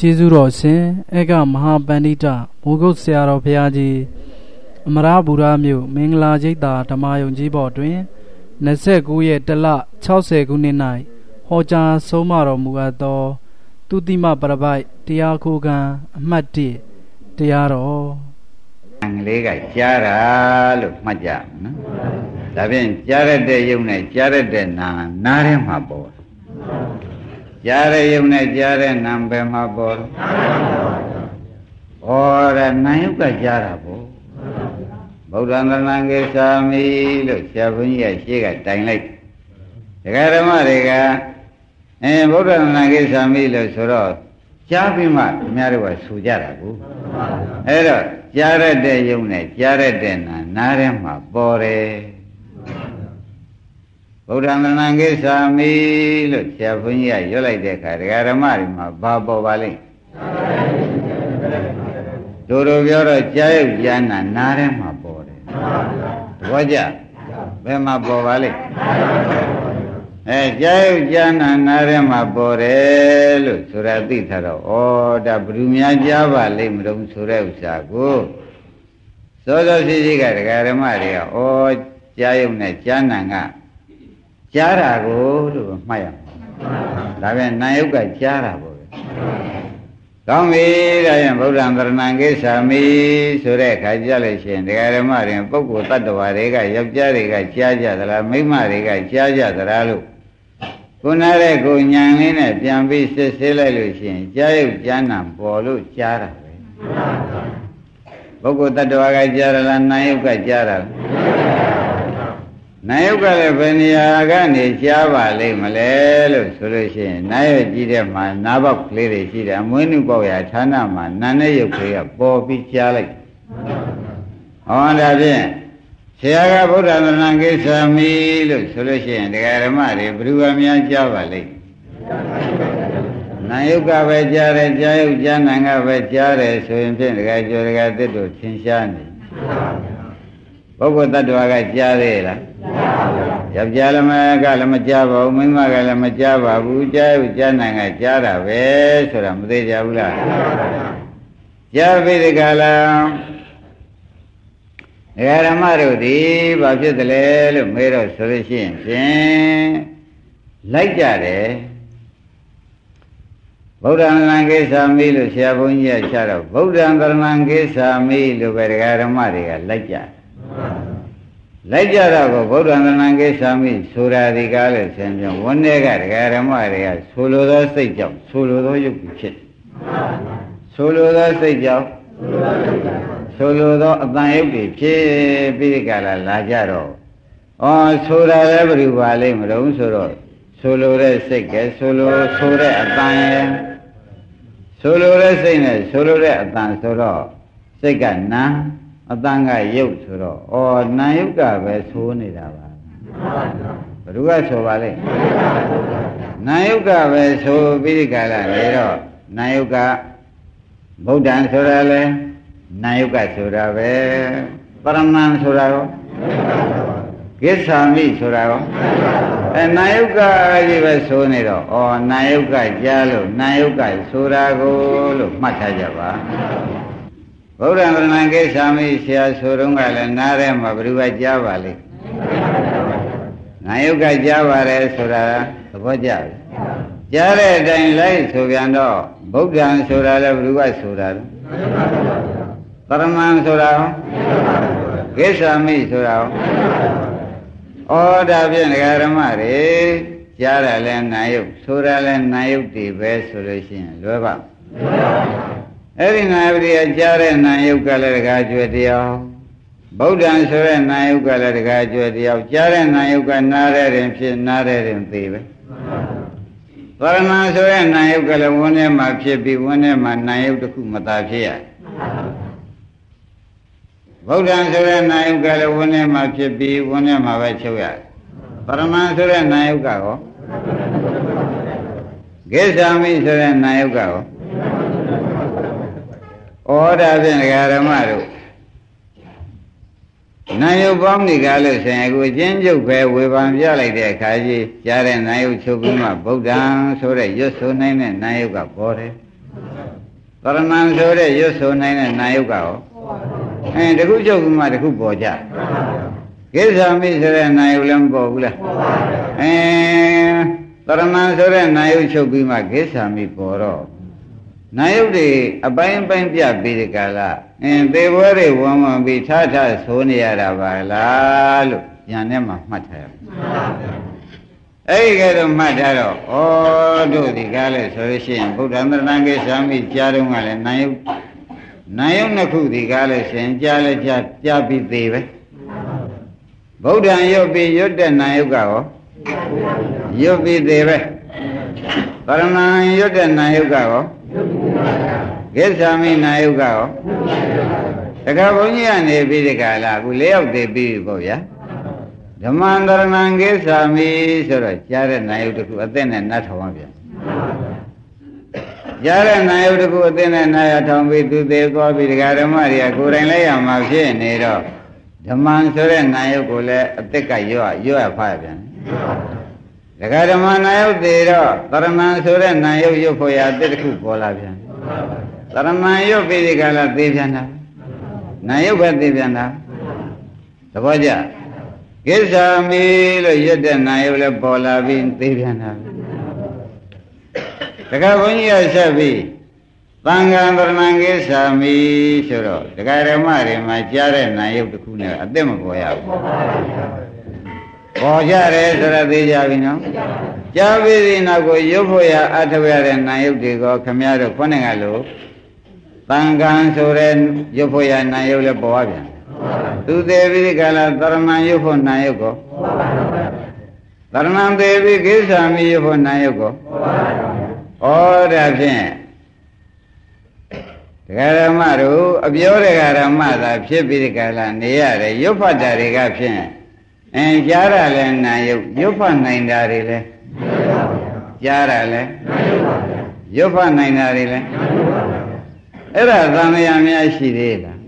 ကျေးဇူးတော်ရှင်အေကမဟာပန္တိတမိုးကုတ်ဆရာတော်ဘုရားကြီးအမရဘူရမြို့မင်္ဂလာကျိတ်တာဓမ္မယုံကြီးဘော်တွင်29ရက်တလ60ခုနှစ်၌ဟောကြားဆုံးမတော်မူအပ်သောသူတိမပရပိုက်တရားခိုးကံအမှတ်1တရားတော်အင်္ဂလိပ်ကကြားတာလို့မှတ်ကြနော်ဒါဖြင့်ကြားရတဲ့ယုံနဲ့ကြားရတဲ့နာနားထဲမှာပေါ် ကြားရယုံနဲ့ကြားတဲ့နာဘယ်မှာပေါ်လဲဩရနာယုတ်ကကြားတာပေါ့ဗုဒ္ဓံသဏ္ဍာန်ကိသာမိလို့ဆရာဘုန်းကြီးကရှေ့ကတိုင်လိုက်ဒကာဓမ္မတွေကအဲဗုဒ္ဓံသဏ္ဍာန်ကိသာမိလို့ဆိုတော့ကြားပြီးမှခင်ဗျားတို့ကဆူကြတာကိုအဲ့တော့ကြားရတဲ့ယုံနဲ့ကြားရတဲ့နာနားထဲမှာပေါ်တယ် ဗုဒ္ဓံသဏ္ဍာန်ကိသာမိလို့ဆရာဘုန်းကြီးကရွတ်လိုက်တဲ့အခါဒကာဓမ္မတွေမှာဘာပေါ်ပါလိမ့်တို့တို့ပြောတော့ကြားရုပ်ကြားနာနားထဲမှာပေါ်တယ်သဘောကျဘယ်မှာပေါ်ပါလိမ့်အဲကြားရုပ်ကြားနာနားထဲမှာပေါ်တယ်လို့ဆိုတာသိထားတော့ဩဒါဘယ်သူများကြားပါလိမ့်မလို့ဆိုတဲ့ဥစ္စာကိုစောစောစီစီကဒကာဓမ္မတွေကဩကြားရုပ်နဲ့ကြားနာက ကြားတာကိုလို့မှတ်ရမှာဒါပြန်နာယုတ်ကကြားတာပေါ့ကောင်းပြီဒါရင်ဗုဒ္ဓံတရဏံကိစ္ဆာမိဆိုတဲ့အခါကြလို့ရှိရင်တရားဓမ္မတွေပုဂ္ဂိုလ်တ attva တွေကယောက်ျားတွေကကြားကြသလားမိန်းမတွေကကြားကြသလားလို့ခုနတဲ့ကိုညံလေးနဲ့ပြန်ပြီးစစ်ဆေးလိုက်လို့ရှိရင်ကြားရုပ်ကြားနာပေါ်လို့ကြားတာပဲပုဂ္ဂိုလ်တ attva ကကြားရလားနာယုတ်ကကြားရလား နာယုတ်ကလည်းဘယ်နေရာကနေရှားပါလိမ့်မလဲလို့ဆိုလို့ရှိရင်နာယုတ်ကြီးတဲ့မှာနားပေါက်ကလေးတွေရှိတယ်အမွေးနှုပေါက်ရာဌာနမှာနာနဲ့ယုတ်ကလေးကပေါ်ပြီးရှားလိုက်ဟောဒါဖြင့်ဆရာကဗုဒ္ဓသနာကိစ္စမီလို့ဆိုလို့ရှိရင်တရားဓမ္မတွေဘယ်သူအများကြားပါလိမ့်နာယုတ်ကပဲကြားတယ်ကြားယုတ်ကြားနံကပဲကြားတယ်ဆိုရင်ဖြင့်တရားကျော်တရားသစ်တို့သင်ရှားနေ ပုဂ္ဂိုလ်တ attva ကကြားသေးလားယောက်ျားလည်းမကလည်းမကြားပါဘူးမိန်းမကလည်းမကြားပါဘူးကြားရကြားနိုင်ကကြားတာပဲဆိုတာမသေးကြဘူးလားကြားပြီဒီကလာဒကာဓမ္မတို့ဒီဘာဖြစ်တယ်လဲလို့မေးတော့ဆိုလို့ရှိရင်ဖြင့်လိုက်ကြတယ်ဗုဒ္ဓံလံကိစ္ဆာမိလို့ဆရာဘုန်းကြီးကခြားတော့ဗုဒ္ဓံကရဏံကိစ္ဆာမိလို့ပဲဒကာဓမ္မတွေကလိုက်ကြတယ် လိုက်ကြတော့ကိုဗုဒ္ဓံသဏ္ဍာန်ကိစ္စမိဆိုတာဒီကားလို့ဆင်ပြောဝန်းထဲကဒကာဓမ္မတွေကဆိုလိုသောစိတ်ကြောင့်ဆိုလိုသောယုတ်ကိုဖြစ်ဆိုလိုသောစိတ်ကြောင့်ဆိုလိုသောအတန်ယုတ်တွေဖြစ်ပြီးဒီကလာလာကြတော့ဩဆိုတာလည်းဘယ်လိုပါလိမ့်မလို့ဆိုတော့ဆိုလိုတဲ့စိတ်ကဲဆိုလိုဆိုတဲ့အတန်ရဲ့ဆိုလိုတဲ့စိတ်နဲ့ဆိုလိုတဲ့အတန်ဆိုတော့စိတ်ကနာ အတန်ကရုပ်ဆိုတော့ဩနာယုတ်ကပဲသိုးနေတာပါဘယ်သူကဆိုပါလဲနာယုတ်ကပဲဆိုပြီးဒီကလာလေတော့နာယုတ်ကဗုဒ္ဓံဆိုတာလဲနာယုတ်ကဆိုတာပဲပရမန်ဆိုတာရောကိစ္ဆာမိဆိုတာရောအဲနာယုတ်ကကြီးပဲဆိုနေတော့ဩနာယုတ်ကကြားလို့နာယုတ်ကဆိုတာကိုလို့မှတ်ထားကြပါ ဗုဒ္ဓံဗရဏံကိစ္ဆာမိဆရာဆိုတော့ကလည်းနားထဲမှာဘယ်သူကကြားပါလိမ့်ငါယုတ်ကကြားပါတယ်ဆိုတာသဘောကျပြီကြားတဲ့အတိုင်းလိုက်ဆိုပြန်တော့ဗုဒ္ဓံဆိုတာလည်းဘယ်သူကဆိုတာလဲပရမန်ဆိုတာရောကိစ္ဆာမိဆိုတာရောဩဒါဖြင့်ဓမ္မတွေကြားရလဲနာယုတ်ဆိုတာလဲနာယုတ်တွေပဲဆိုလို့ရှိရင်လွယ်ပါ အဲ့ဒီနာယပတိကကြားတဲ့နာယုတ်ကလည်းတကားကျွယ်တရားဗုဒ္ဓံဆိုတဲ့နာယုတ်ကလည်းတကားကျွယ်တရားကြားတဲ့နာယုတ်ကနားတဲ့ရင်ဖြစ်နားတဲ့ရင်သိပဲဗရဏဆိုတဲ့နာယုတ်ကလည်းဝန်းထဲမှာဖြစ်ပြီးဝန်းထဲမှာနာယုတ်တစ်ခုမသာဖြစ်ရဗုဒ္ဓံဆိုတဲ့နာယုတ်ကလည်းဝန်းထဲမှာဖြစ်ပြီးဝန်းထဲမှာပဲချုပ်ရပရမန်ဆိုတဲ့နာယုတ်ကရောကိစ္ဆာမိဆိုတဲ့နာယုတ်ကရော ဩဒါဖြင့်ဓမ္မတို့နာယုတ်ပေါင်းနေကြလို့ဆိုရင်အခုအချင်းကျုပ်ပဲဝေဖန်ပြလိုက်တဲ့အခါကြီးကြားတဲ့နာယုတ်ချုပ်ပြီးမှဗုဒ္ဓံဆိုတဲ့ရွတ်ဆိုနိုင်တဲ့နာယုတ်ကပေါ်တယ်သရဏံဆိုတဲ့ရွတ်ဆိုနိုင်တဲ့နာယုတ်ကရောအဲတခုချုပ်ပြီးမှတခုပေါ်ကြကိစ္ဆာမိဆိုတဲ့နာယုတ်လည်းမပေါ်ဘူးလားအဲသရဏံဆိုတဲ့နာယုတ်ချုပ်ပြီးမှကိစ္ဆာမိပေါ်တော့ နာယုတ်တွေအပိုင်းပိုင်းပြပြီးဒီကလာအင်းသေဘွဲတွေဝမ်းဝမ်းပြီးထထဆိုနေရတာပါလားလို့ညာထဲမှာမှတ်ထားရမယ်အဲ့ဒီကဲတော့မှတ်ထားတော့ဩတို့ဒီကားလဲဆိုလို့ရှိရင်ဗုဒ္ဓံတရဏံကိစ္ဆာမိကြားတော့ကလည်းနာယုတ်နာယုတ်နှစ်ခုဒီကားလဲရှင်ကြားလဲကြားကြားပြီးသေးပဲဗုဒ္ဓံရွတ်ပြီးရွတ်တဲ့နာယုတ်ကရောရွတ်ပြီးသေးပဲပရမံရွတ်တဲ့နာယုတ်ကရော ကိစ္ဆာမိနာယုတ်ကရောတခါဘုန်းကြီးကနေပြီးဒီကလာအခု၄ယောက်သေးပြီပေါ့ဗျာဓမ္မန္တရဏံကိစ္ဆာမိဆိုတော့ကြားတဲ့နာယုတ်တစ်ခုအသက်နဲ့နတ်ထောင်ပါဗျာကြားတဲ့နာယုတ်တစ်ခုအသက်နဲ့နာယထောင်ပြီးသူသေးသွားပြီးဒကာဓမ္မတွေကကိုယ်တိုင်လည်းရမှာဖြစ်နေတော့ဓမ္မန်ဆိုတဲ့နာယုတ်ကိုလည်းအသက်ကရွတ်ရွတ်ဖားပြန် ဒကာဓမ္မနာယုတ်သေးတော့တရဏံဆိုတဲ့နာယုတ်ရွတ်ဖို့ရအသက်တစ်ခုပေါ်လာပြန်တရဏံရွတ်ပြီးဒီကလာသေးပြန်တာနာယုတ်ပဲသေးပြန်တာသဘောကျကိစ္ဆာမီလို့ရွတ်တဲ့နာယုတ်လည်းပေါ်လာပြီးသေးပြန်တာတခါဘုန်းကြီးကဆက်ပြီးသံဃာဗရဏံကိစ္ဆာမိဆိုတော့ဒကာရမတွေမှာကြားတဲ့နာယုတ်တစ်ခုနဲ့အသက်မပေါ်ရဘူး ပေါ်ကြတယ်ဆိုတော့သိကြပြီနော်ကြားပြီးဒီနောက်ကိုရုပ်ဖို့ရအထဝရတဲ့နာယုတ်တွေကိုခမရတို့ခေါင်းကလို့သံဃာဆိုတဲ့ရုပ်ဖို့ရနာယုတ်လည်းပေါ်ပြန်သူသေးပြီးကလာသရမန်ရုပ်ဖို့နာယုတ်ကိုသရမန်သေးပြီးကိစ္ဆာမိရုပ်ဖို့နာယုတ်ကိုဩဒါဖြင့်ဒကာရမတို့အပြောဒကာရမသာဖြစ်ပြီးဒီကလာနေရတယ်ရွတ်ဖတ်တာတွေကဖြင့် အင်းကြားရလဲနာယုတ်ရွတ်ဖတ်နိုင်တာတွေလဲကြားရလဲရွတ်ဖတ်နိုင်တာတွေလဲအဲ့ဒါသံဃာများရှိသေးလား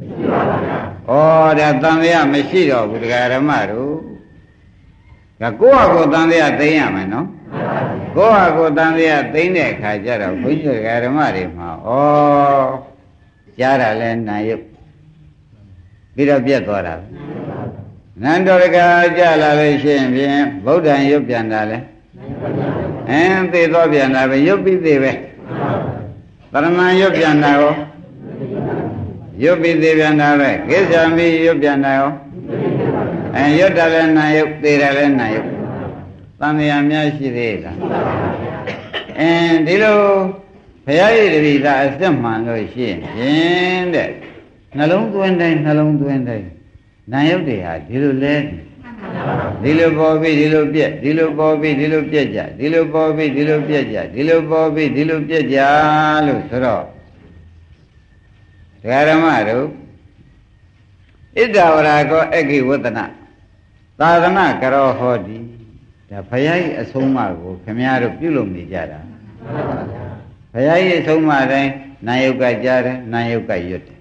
ဩဒါသံဃာမရှိတော့ဘူးဒကာရမတို့ကကိုယ့်ဟာကိုယ်သံဃာသိရမယ်နော်ကိုယ့်ဟာကိုယ်တန်တရားသိမ့်တဲ့အခါကျတော့ဘုန်းကြီးဓမ္မတွေမှာဩကြားတာလဲနာယုတ်ပြီးတော့ပြက်သွားတာ နန္တော်ရကကြလာလို့ရှိရင်ဖြင့်ဗုဒ္ဓံရုပ်ပြန်တာလဲအင်းသိသွားပြန်တာပဲရုပ်ပြီးသေးပဲပရမန်ရုပ်ပြန်တာရောရုပ်ပြီးသေးပြန်တာပဲကိစ္ဆာမိရုပ်ပြန်တာရောအဲရုပ်တာလဲနာယုတ်သေတယ်လဲနာယုတ်တန်မြာများရှိသေးလားအင်းဒီလိုဘုရားရဲ့တတိသာအစ်စ်မှန်လို့ရှိရင်တဲ့နှလုံးသွင်းတိုင်းနှလုံးသွင်းတိုင်း နာယုတ်တွေဟာဒီလိုလဲဒီလိုပေါ်ပြီးဒီလိုပြက်ဒီလိုပေါ်ပြီးဒီလိုပြက်ကြဒီလိုပေါ်ပြီးဒီလိုပြက်ကြဒီလိုပေါ်ပြီးဒီလိုပြက်ကြလို့ဆိုတော့ဒကာရမတို့ဣဒ္ဓဝရာကောအက္ခိဝတ္တနာသာသနာကရောဟောတိဒါဘုရားကြီးအဆုံးအမကိုခမည်းတော်ပြုလုပ်နေကြတာဘုရားကြီးအဆုံးအမတိုင်းနာယုတ်ကကြားတယ်နာယုတ်ကရွတ်တယ်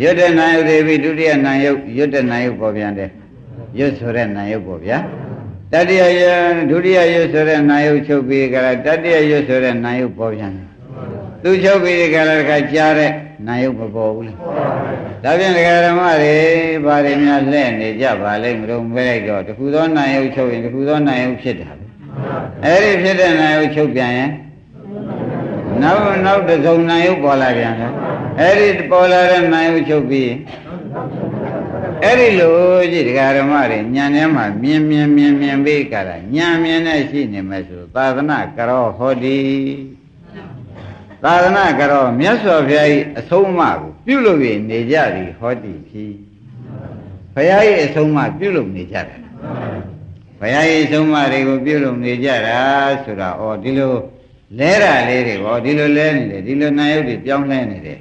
ရွတ်တဲ့နာယုတ်တွေပြီးဒုတိယနာယုတ်ရွတ်တဲ့နာယုတ်ပေါ်ပြန်တယ်ရွတ်ဆိုတဲ့နာယုတ်ပေါ်ဗျာတတိယယဒုတိယရွတ်ဆိုတဲ့နာယုတ်ချုပ်ပြီးကြလားတတိယရွတ်ဆိုတဲ့နာယုတ်ပေါ်ပြန်တယ်သူချုပ်ပြီးကြလားတခါကြားတဲ့နာယုတ်မပေါ်ဘူးလေဒါပြန်ဒကာဓမ္မတွေဘာတွေများလှဲ့နေကြပါလိမ့်မလို့မဲလိုက်တော့တခုသောနာယုတ်ချုပ်ရင်တခုသောနာယုတ်ဖြစ်တာပဲအဲ့ဒီဖြစ်တဲ့နာယုတ်ချုပ်ပြန်ရင်နောက်နောက်တစ်စုံနာယုတ်ပေါ်လာပြန်တယ် အဲ့ဒီပေါ်လာတဲ့နာယုတ်ချုပ်ပြီးအဲ့ဒီလိုကြည့်ဒကာဓမ္မတွေညံထဲမှာမြင်မြင်မြင်မြင်ပြီးကြတာညံမြင်နဲ့ရှိနေမယ်ဆိုသာသနာကရောဟောဒီသာသနာကရောမြတ်စွာဘုရားကြီးအဆုံးအမကိုပြုလုပ်ရနေကြသည်ဟောတိဖြီဘုရားကြီးအဆုံးအမပြုလုပ်နေကြတယ်ဘုရားကြီးအဆုံးအမတွေကိုပြုလုပ်နေကြတာဆိုတာဩဒီလိုလဲတာလေးတွေဩဒီလိုလဲနေတယ်ဒီလိုနာယုတ်တွေပြောင်းလဲနေတယ်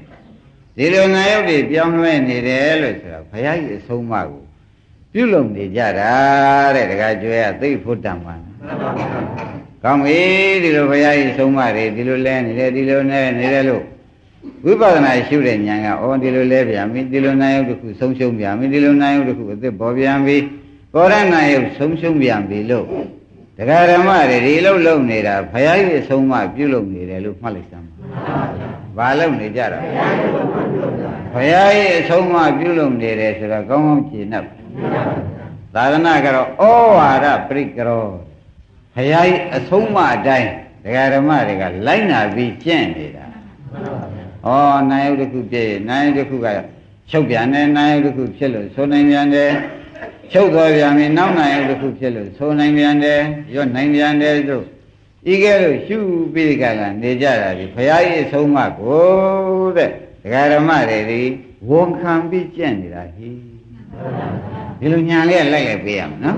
ဒီလိုနာယုတ်တွေပြောင်းလဲနေတယ်လို့ဆိုတာဘုရားကြီးအဆုံးအမကိုပြုလုပ်နေကြတာတဲ့တခါကျွဲကသိဖို့တန်ပါကောင်းပြီဒီလိုဘုရားကြီးဆုံးမတွေဒီလိုလဲနေတယ်ဒီလိုနဲ့နေတယ်လို့ဝိပဿနာရှုတဲ့ဉာဏ်ကဩဒီလိုလဲပြန်ပြီဒီလိုနိုင်ရုပ်တစ်ခုဆုံးရှုံးပြန်ပြီဒီလိုနိုင်ရုပ်တစ်ခုအသက်ပေါ်ပြန်ပြီပေါ်ရနိုင်ရုပ်ဆုံးရှုံးပြန်ပြီလို့ဒကာဓမ္မတွေဒီလိုလုံနေတာဘုရားကြီးဆုံးမပြုလုပ်နေတယ်လို့မှတ်လိုက်စမ်းပါ ဘာလုပ်နေကြတာဘုရားရဲ့အဆုံးအမပြုလုပ်နေတယ်ဆိုတော့ကောင်းကောင်းကြည်နှပ်သာသနာကတော့ဩဝါဒပရိကရောဘုရားရဲ့အဆုံးအမအတိုင်းဒကာဓမ္မတွေကလိုက်နာပြီးကျင့်နေတာဩနိုင်ရုပ်တစ်ခုပြည့်နိုင်ရုပ်တစ်ခုကချုပ်ပြန်တယ်နိုင်ရုပ်တစ်ခုဖြစ်လို့ဆိုနိုင်ပြန်တယ်ချုပ်သွားပြန်ပြီနောက်နိုင်ရုပ်တစ်ခုဖြစ်လို့ဆိုနိုင်ပြန်တယ်ရွတ်နိုင်ပြန်တယ်ဆို ဤကဲလို့ရှုပြီးကြလာနေကြတာဒီဘုရားရဲ့အဆုံးအမကိုတဲ့ဒကာဓမ္မတွေဒီဝန်ခံပြီးကြင့်နေတာဟိဒီလိုညာလေးလိုက်လိုက်ပေးရမယ်နော်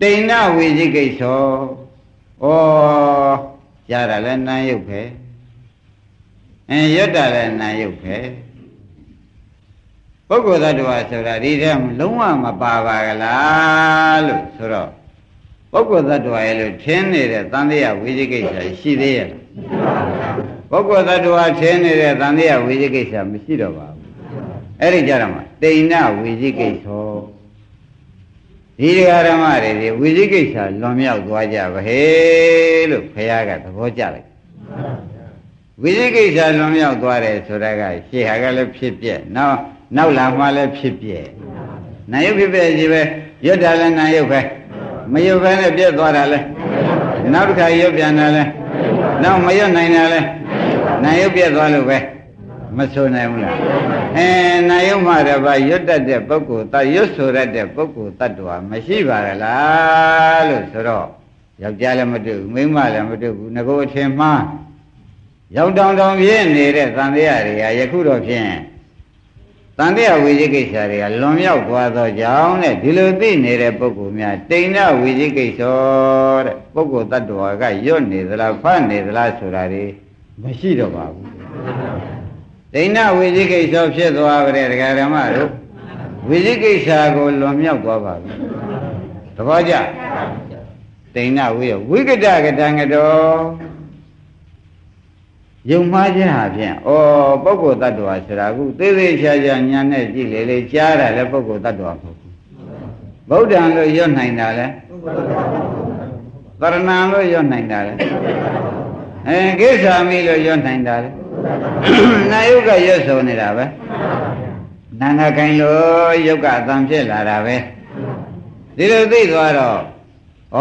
တိဏဝိဇိကိစ္စောဩကြားတာလဲနာယုတ်ပဲအဲရွတ်တာလဲနာယုတ်ပဲပုဂ္ဂိုလ်သတ္တဝါဆိုတာဒီထဲလုံးဝမပါပါကလားလို့ဆိုတော့ ပုဂ္ဂိုလ်သတ္တဝါရဲ့လို့ထင်းနေတဲ့သံဃာဝိဇိကိစ္စရှိသေးရဲ့ပုဂ္ဂိုလ်သတ္တဝါထင်းနေတဲ့သံဃာဝိဇိကိစ္စမရှိတော့ပါဘူးအဲ့ဒီကြတော့မှတိဏဝိဇိကိစ္စဒီဓမ္မတွေဒီဝိဇိကိစ္စလွန်မြောက်သွားကြပါဟဲ့လို့ဘုရားကသဘောကျလိုက်ဝိဇိကိစ္စလွန်မြောက်သွားတယ်ဆိုတာကရှေ့ဟာကလည်းဖြစ်ပြက်နောက်နောက်လာမှလည်းဖြစ်ပြက်နာယုတ်ဖြစ်ပြက်ကြီးပဲရွတ်တာလည်းနာယုတ်ပဲ မရွတ်ဘဲနဲ့ပြက်သွားတာလဲနောက်တစ်ခါရွတ်ပြန်တာလဲနောက်မရွတ်နိုင်တာလဲနာယုတ်ပြက်သွားလို့ပဲမဆိုနိုင်ဘူးလားအဲနာယုတ်မှတပါရွတ်တတ်တဲ့ပုဂ္ဂိုလ်တရွတ်ဆိုရတဲ့ပုဂ္ဂိုလ်တ attva မရှိပါကလားလို့ဆိုတော့ယောက်ျားလည်းမတွေ့ဘူးမိန်းမလည်းမတွေ့ဘူးငကိုအထင်မှားရောက်တောင်တောင်ပြည့်နေတဲ့သံဃာတွေကယခုတော့ဖြင့် တန်တဲ့ဝိဇိကိစ္စတွေကလွန်မြောက်သွားသောကြောင့်တဲ့ဒီလိုသိနေတဲ့ပုဂ္ဂိုလ်များတိဏ္ဍဝိဇိကိစ္စတဲ့ပုဂ္ဂိုလ်တ attva ကရွတ်နေသလားဖတ်နေသလားဆိုတာတွေမရှိတော့ပါဘူးတိဏ္ဍဝိဇိကိစ္စဖြစ်သွားကြတဲ့ဒကာဓမ္မတို့ဝိဇိကိစ္စကိုလွန်မြောက်သွားပါပြီသဘောကျတိဏ္ဍဝိဝိကတကတံကတော် ယုံမှားခြင်းဟာဖြင့်ဩပုဂ္ဂိုလ်တ attva ဆိုတာကုသေးသေးချာချာညာနဲ့ကြည့်လေလေကြားတာလည်းပုဂ္ဂိုလ်တ attva မဟုတ်ဘူးဗုဒ္ဓံလို့ရွတ်နိုင်တာလဲသရဏံလို့ရွတ်နိုင်တာလဲအဲကိစ္ဆာမိလို့ရွတ်နိုင်တာလဲနာယုတ်ကရွတ်ဆုံနေတာပဲနာငါကိုင်လို့ယုတ်ကအတန်ဖြစ်လာတာပဲဒီလိုသိသွားတော့ဩ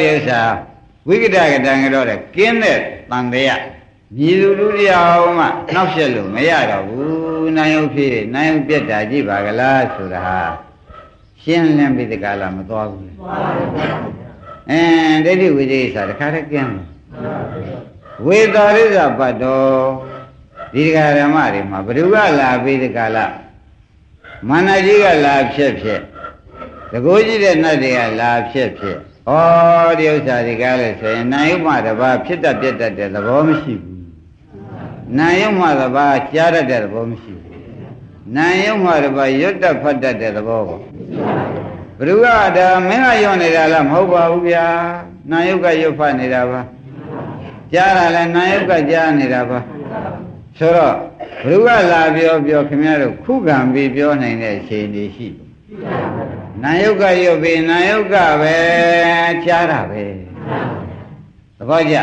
ဒီဥစ္စာဝိကတကတံကတော့တဲ့ကင်းတဲ့တန်တရား မြည်သူလူတရားမှနောက်ဆက်လို့မရတော့ဘူးနိုင်ုပ်ဖြစ်နိုင်ုပ်ပြက်တာကြည့်ပါကလားဆိုတာဟာရှင်းလင်းပြီးတကလားမသွားဘူးလေအင်းဒိဋ္ဌိဝိသေစာတခါတည်းကျင်းဝေတာရိဇပတ္တောဒီဒကာဓမ္မတွေမှာဘ누구ကလာပြီးတကလားမန္တကြီးကလာဖြစ်ဖြစ်တကိုးကြီးတဲ့နတ်တွေကလာဖြစ်ဖြစ်ဩဒီဥစ္စာဒီကားလဲဆိုရင်နိုင်ဥပတဘာဖြစ်တတ်ပြတ်တတ်တဲ့သဘောမရှိဘူး နာယုံမှတပါးကြားတတ်တဲ့သဘောမရှိဘူးနာယုံမှတပါးရွတ်တတ်ဖတ်တတ်တဲ့သဘောပေါ့ဘ누구ကဒါမင်းကရွတ်နေတာလားမဟုတ်ပါဘူးဗျာနာယုတ်ကရွတ်ဖတ်နေတာပါကြားတာလဲနာယုတ်ကကြားနေတာပါဆိုတော့ဘ누구ကလာပြောပြောခင်ဗျားတို့ခုခံပြီးပြောနိုင်တဲ့အခြေအနေရှိနာယုတ်ကရွတ်ပြီးနာယုတ်ကပဲကြားတာပဲသ ဘောကျ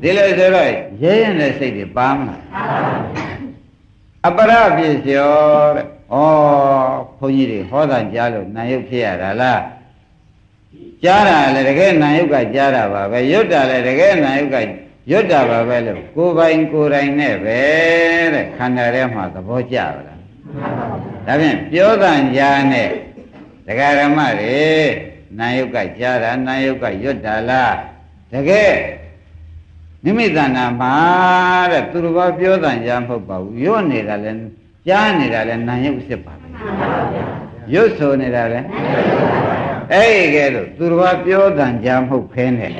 ဒီလိုဆိုတော့ရဲရင်တဲ့စိတ်တွေပါမလားအပရပစ္စယောတဲ့ဩဘုန်းကြီးတွေဟောတာကြားလို့နာယုတ်ဖြစ်ရတာလားကြားတာလည်းတကယ်နာယုတ်ကကြားတာပါပဲရွတ်တာလည်းတကယ်နာယုတ်ကရွတ်တာပါပဲလို့ကိုယ်ပိုင်ကိုယ်တိုင်နဲ့ပဲတဲ့ခန္ဓာထဲမှာသဘောကျပါလားဒါဖြင့်ပြောတာကြားနဲ့ဒကာရမတွေနာယုတ်ကကြားတာနာယုတ်ကရွတ်တာလား တကယ်နိမိတနာမှာတဲ့သူတော်ဘာပြောတန်ကြမဟုတ်ပါဘူးရွတ်နေတာလဲကြားနေတာလဲနာယုတ်စစ်ပါပဲရွတ်ဆိုနေတာလဲအဲ့ဒီကဲလို့သူတော်ဘာပြောတန်ကြမဟုတ်ဖဲနဲ့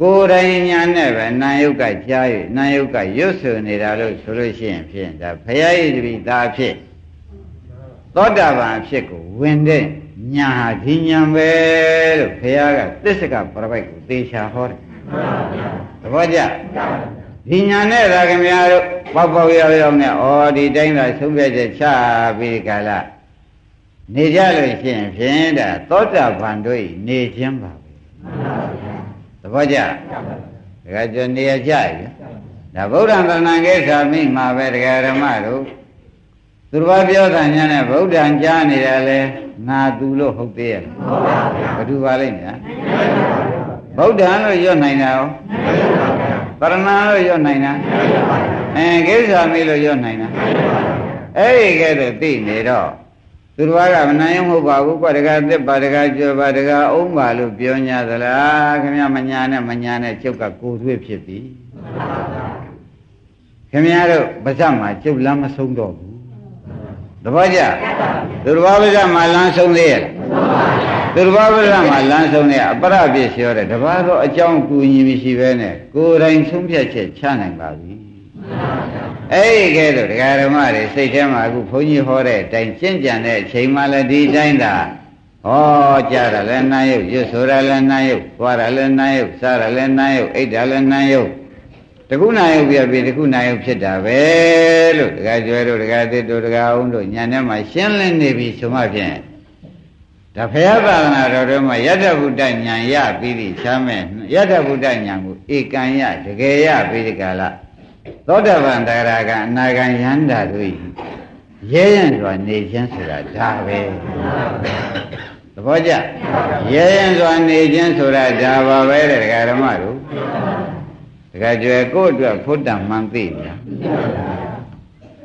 ကိုယ်တိုင်ညာနဲ့ပဲနာယုတ်ကကြားရနာယုတ်ကရွတ်ဆိုနေတာလို့ဆိုလို့ရှိရင်ဖြင့်ဒါဘုရားရဲ့တပိသားဖြစ်သောတာပန်အဖြစ်ကိုဝင်တဲ့ ညာဟာဒီညာပဲလို့ဘုရားကသစ္စကပရပိုက်ကိုသေချာဟောတယ်သဘောကျဒီညာနဲ့သာခင်ဗျားတို့ပေါက်ပေါက်ရောက်ရောက်နဲ့ဩဒီတိုင်းသာဆုံးဖြတ်ချက်ချပြီးကြလားနေကြလို့ရှိရင်ဖြင့်ဒါသောတာပန်တို့နေခြင်းပါပဲသဘောကျဒါကကျနေရကြရဒါဗုဒ္ဓံသရဏံကိစ္ဆာမိမှာပဲတရားဓမ္မတို့ သူတော်ဘာပြောတာညာနဲ့ဗုဒ္ဓံကြားနေတယ်လေငါသူလို့ဟုတ်သေးရဲ့ဘယ်သူပါလိမ့်မယ်ဗုဒ္ဓံလို့ရွတ်နိုင်တာရောပရဏံလို့ရွတ်နိုင်တာအဲကိစ္ဆာမိလို့ရွတ်နိုင်တာအဲ့ဒီကဲတော့သိနေတော့သူတော်ကမနိုင်မဟုတ်ပါဘူးကွာတကားတစ်ပါတကားကျော်ပါတကားအုံးပါလို့ပြော냐သလားခင်ဗျမညာနဲ့မညာနဲ့ကျုပ်ကကိုယ်သွေးဖြစ်ပြီခင်ဗျားတို့ပါဇက်မှာကျုပ်လမ်းမဆုံးတော့ဘူး တပည့်ကြသူတော်ဘာပါဇက်မှာလမ်းဆုံးသေးရဲ့သူတော်ဘာပါဇက်မှာလမ်းဆုံးနေအပရပြည့်လျှောတယ်တပည့်တော့အကြောင်းကူညီမရှိပဲနဲ့ကိုယ်တိုင်ဆုံးဖြတ်ချက်ချနိုင်ပါပြီအဲ့ဒီကဲတော့ဒကာဓမ္မတွေစိတ်ထဲမှာအခုဘုန်းကြီးဟောတဲ့အတိုင်းကျင့်ကြံတဲ့အချိန်မှလည်းဒီတိုင်းသာဟောကြားတာလည်းနာယုတ်ရွတ်ဆိုတာလည်းနာယုတ်သွားတာလည်းနာယုတ်စားတာလည်းနာယုတ်အိတ်တာလည်းနာယုတ် တခုနာယုတ်ပြပြီတခုနာယုတ်ဖြစ်တာပဲလို့ဒကာကျွဲတို့ဒကာသစ်တို့ဒကာအောင်တို့ညာထဲမှာရှင်းလင်းနေပြီဆိုမှဖြင့်ဒါဖရာသာသနာတော်တွေမှာယတ္ထဗုဒ္ဓဉာဏ်ရပြီးပြီချမ်းမဲ့ယတ္ထဗုဒ္ဓဉာဏ်ကိုဧကံရတကယ်ရပြီးဒီကလာသောတပန်တဂရကအနာဂံယန္တာတို့ရဲရင့်စွာနေခြင်းဆိုတာဒါပဲသဘောကျရဲရင့်စွာနေခြင်းဆိုတာဒါပါပဲတဲ့ဒကာဓမ္မတို့ ဒကာကျွယ်ကိုယ့်အတွက်ဖုဒ္ဓမှန်သိဗျာ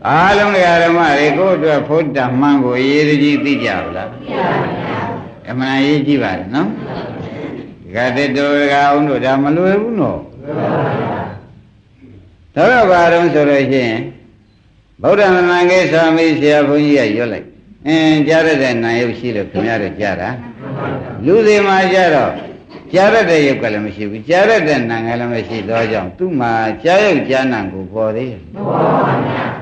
အားလုံးဒကာဓမ္မတွေကိုယ့်အတွက်ဖုဒ္ဓမှန်ကိုအရေးကြီးသိကြဘူးလားသိပါပါအမှန်ရေးကြည့်ပါလေနော်ဒကာတက်တို့ဒကာအောင်တို့ဒါမလွယ်ဘူးနော်ဒါတော့ဘာတော့ဆိုလို့ရှိရင်ဗုဒ္ဓမန္ကိသာမိဆရာဘုန်းကြီးကရွတ်လိုက်အင်းကြားရတဲ့နာယုတ်ရှိလို့ခင်ဗျားတို့ကြားတာလူတွေမှာကြတော့ ကြားရတဲ့ယုတ်ကလည်းမရှိဘူးကြားရတဲ့နာငယ်လည်းမရှိတော့ကြောင့်သူ့မှာကြားယုတ်ကြားနာကိုပေါ်သေးတယ်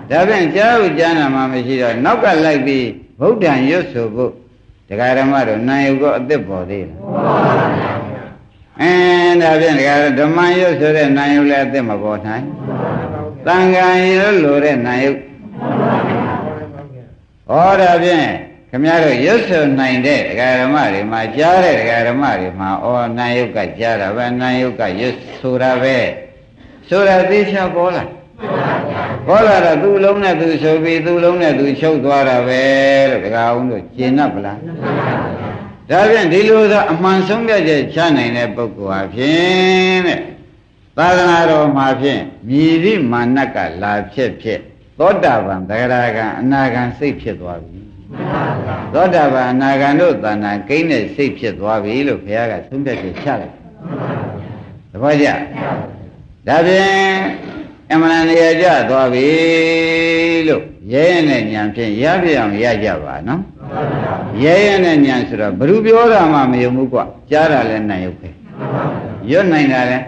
ဒါဖြင့်ကြားယုတ်ကြားနာမှမရှိတော့နောက်ကလိုက်ပြီးဗုဒ္ဓံရွတ်ဆိုဖို့တရားဓမ္မတို့နာယုတ်ကအစ်စ်ပေါ်သေးတယ်အင်းဒါဖြင့်တရားဓမ္မရွတ်ဆိုတဲ့နာယုတ်လည်းအစ်စ်မပေါ်နိုင်တန်ခါရွတ်လို့တဲ့နာယုတ်ဟောဒါဖြင့် ခမည်းတော်ရွတ်ဆိုနိုင်တဲ့ဒကာဓမ္မတွေမှာကြားတဲ့ဒကာဓမ္မတွေမှာဩနာယုတ်ကကြားတာပဲနာယုတ်ကရွတ်ဆိုတာပဲဆိုတာသိချပေါ်လာပေါ်လာတော့သူ့လုံးနဲ့သူဆိုပြီးသူ့လုံးနဲ့သူချုပ်သွားတာပဲလို့ဒကာအောင်တို့ကျင်납ဗလားဒါဖြင့်ဒီလိုသောအမှန်ဆုံးပြချက်ချနိုင်တဲ့ပုဂ္ဂိုလ်ဟာဖြင့်တဲ့သာသနာတော်မှာဖြင့်မြည်သည့်မာနကလာဖြစ်ဖြစ်သောတာပန်သဂရာကံအနာကံစိတ်ဖြစ်သွားပြီ သောတာပန်အနာဂံတို့တဏ္ဍာကိန်းတဲ့စိတ်ဖြစ်သွားပြီလို့ဘုရားကသုံးဖြတ်ချက်ချလိုက်သဘောကျဒါဖြင့်အမှန်နေရာကျသွားပြီလို့ရဲရဲနဲ့ညံဖြင့်ရပြအောင်ရကြပါနော်ရဲရဲနဲ့ညံဆိုတော့ဘ누구ပြောတာမှမယုံဘူးကွကြားတာလည်းနိုင်ရုပ်ပဲရွတ်နိုင်တာလည်း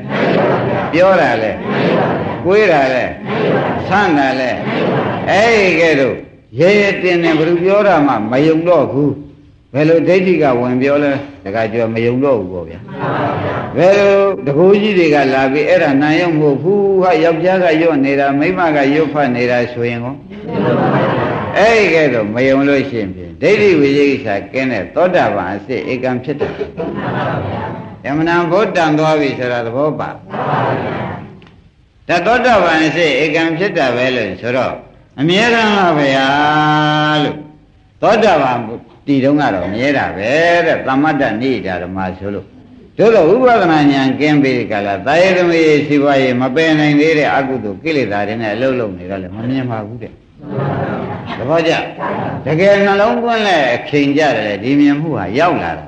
ပြောတာလည်းကိုွေးတာလည်းဆန့်တာလည်းအဲ့ဒီကဲတော့ ရဲရဲတင်တင်ဘ누구ပြောတာမှမယုံတော့ဘူးဘယ်လိုဒိဋ္ဌိကဝင်ပြောလဲတခါကျော်မယုံတော့ဘူးပေါ့ဗျာဘယ်လိုတကူကြီးတွေကလာပြီးအဲ့ဒါနာရုံမဟုတ်ဘူးဟာယောက်ျားကရွတ်နေတာမိန်းမကရွတ်ဖတ်နေတာဆိုရင်ကောအဲ့ဒီကဲတော့မယုံလို့ရှိရင်ဖြင့်ဒိဋ္ဌိဝိသေကိစ္စကင်းတဲ့သောတာပန်အစစ်ဧကံဖြစ်တယ်ယမနာဘုဒ္ဓံသွားပြီဆိုတာသဘောပါဒါသောတာပန်အစစ်ဧကံဖြစ်တာပဲလို့ဆိုတော့ အမြဲတမ်းပါဗျာလို့သောတာပန်တည်တုံးကတော့မြဲတာပဲတဲ့သမတ္တနေတာဓမ္မဆိုလို့တို့တော့ဥပဒနာဉာဏ်ကင်းပြီးကြလားတာယေသမီးစီပွားရေးမပယ်နိုင်သေးတဲ့အကုသိုလ်ကိလေသာတွေနဲ့အလုံးလုံးနေတော့လည်းမမြင်ပါဘူးတဲ့သဘောကျတကယ်နှလုံးသွင်းတဲ့အချိန်ကြတယ်ဒီမြင်မှုဟာရောက်လာတာ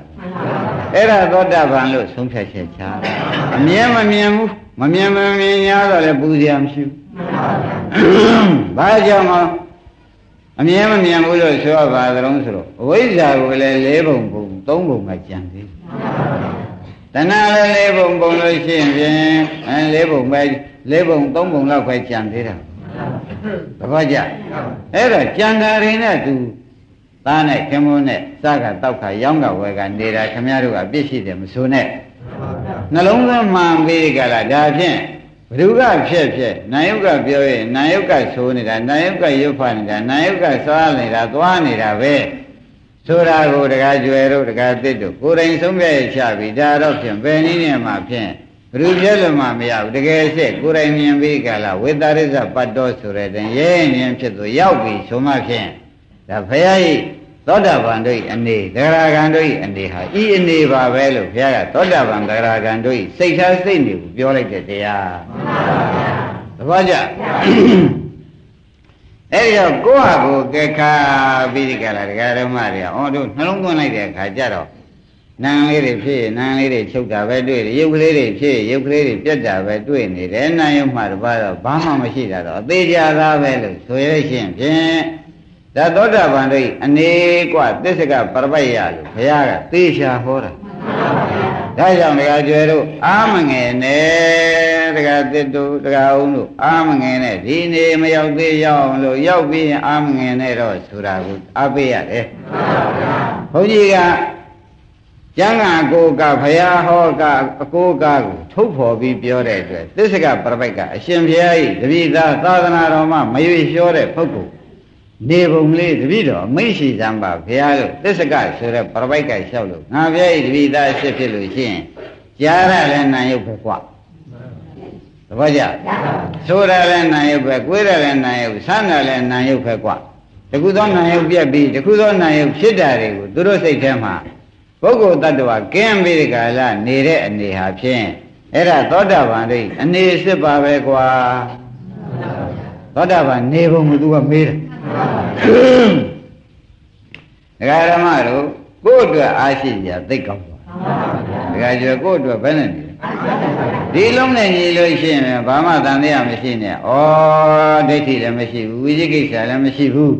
အဲ့ဒါသောတာပန်လို့ဆုံးဖြတ်ချက်ချအမြင်မမြင်ဘူးမမြင်မမြင်ရတော့လည်းပူစရာမရှိဘူး ဘာကြောင့်မအမြင်မမြင်ဘူးလို့ဆိုရပါသလုံးဆိုတော့အဝိဇ္ဇာကိုလည်း၄ပုံပုံ၃ပုံကကြံသေးတဏှာလည်း၄ပုံပုံလို့ရှိရင်ဖြင့်အဲ၄ပုံပဲ၄ပုံ၃ပုံလောက်ပဲကြံသေးတာတပည့်ကြအဲ့တော့ကြံတာရင်းနဲ့သူသားနဲ့ခင်မိုးနဲ့စကတောက်ခါရောင်းကဝဲကနေတာခမရတို့ကပြစ်ရှိတယ်မဆိုနဲ့နှလုံးသွင်းမှန်ပြီးကြလားဒါဖြင့် ဘ누구ကဖြစ်ဖြစ်နာယုတ်ကပြောရင်နာယုတ်ကဆိုးနေတာနာယုတ်ကရွတ်ဖတ်နေတာနာယုတ်ကစားနေတာသွားနေတာပဲဆိုတာကိုတကားကျွယ်တို့တကားတစ်တို့ကိုယ်တိုင်ဆုံးဖြတ်ချပြီဒါတော့ဖြင့်ဘယ်နည်းနဲ့မှဖြင့်ဘယ်သူပြလို့မှမရဘူးတကယ်စစ်ကိုယ်တိုင်မြင်ပြီးကြလားဝေတာရိဇပတ်တော်ဆိုတဲ့တိုင်ရဲမြင်ဖြစ်သူရောက်ပြီဆိုမှဖြင့်ဒါဘုရားဤ သောတာပန်တို့ဤအနေသဂရာဂံတို့ဤအနေဟာဤအနေပါပဲလို့ဘုရားကသောတာပန်သဂရာဂံတို့ဤစိတ်ထားစိတ်နေကိုပြောလိုက်တဲ့တရားမှန်ပါဗျာသဘောကျအဲ့ဒီတော့ကိုယ့်ဟာကိုယ်ကဲခါပြီးဒီကလာဒကာဓမ္မတွေကအော်တို့နှလုံးသွင်းလိုက်တဲ့အခါကျတော့နံလေးတွေဖြစ်နံလေးတွေချုပ်တာပဲတွေ့တယ်ရုပ်ကလေးတွေဖြစ်ရုပ်ကလေးတွေပြတ်တာပဲတွေ့နေတယ်နာယုံမှတပါတော့ဘာမှမရှိတာတော့အသေးကြသားပဲလို့ဆိုရရှင်ဖြင့် ဒါသောတာပန်တို့အနေกว่าသစ္စကပရပိုက်ရလို့ဘုရားကသေချာဟောတာဒါကြောင့်ဒကာကျွယ်တို့အာမငယ်နဲ့ဒကာတစ်တို့ဒကာအောင်တို့အာမငယ်နဲ့ဒီနေမရောက်သေးရောက်အောင်လို့ရောက်ပြီးရင်အာမငယ်နဲ့တော့ဆိုတာကိုအားပေးရတယ်ဘုန်းကြီးကကျမ်းဂန်ကိုကဘုရားဟောကအကိုကကိုထုတ်ဖော်ပြီးပြောတဲ့အတွက်သစ္စကပရပိုက်ကအရှင်ဘုရားဤတပိသာသာသနာတော်မှာမရွေလျှောတဲ့ပုဂ္ဂိုလ် နေပုံလေးတပိတော်မိတ်ရှိစမ်းပါဘုရားလို့သစ္စကဆိုတဲ့ပရပိုက်ကလျှောက်လို့ငါဘုရားဤတပိသာအဖြစ်ဖြစ်လို့ရှိရင်ကြားရလည်းနာယုတ်ပဲကွာသဘောကျဆိုရလည်းနာယုတ်ပဲကိုယ်ရလည်းနာယုတ်ဆန်းရလည်းနာယုတ်ပဲကွာတခုသောနာယုတ်ပြက်ပြီးတခုသောနာယုတ်ဖြစ်တာတွေကိုသူတို့စိတ်ထဲမှာပုဂ္ဂိုလ်တ attva ကင်းပြီးဒီကလာနေတဲ့အနေဟာဖြင့်အဲ့ဒါသောတာပန်တွေအနေစစ်ပါပဲကွာသောတာပန်နေပုံမူသူကမေးတယ် ဒကာဓမ္မတို့ကိုယ့်အတွက်အားရှိကြသိကောင်းပါဒကာကျော်ကိုယ့်အတွက်ဘယ်နဲ့နေဒီလုံးနဲ့ညီလို့ရှိရင်ဘာမှတန်တရားမရှိနဲ့ဩဒိဋ္ဌိလည်းမရှိဘူးဝိသိကိစ္စလည်းမရှိဘူး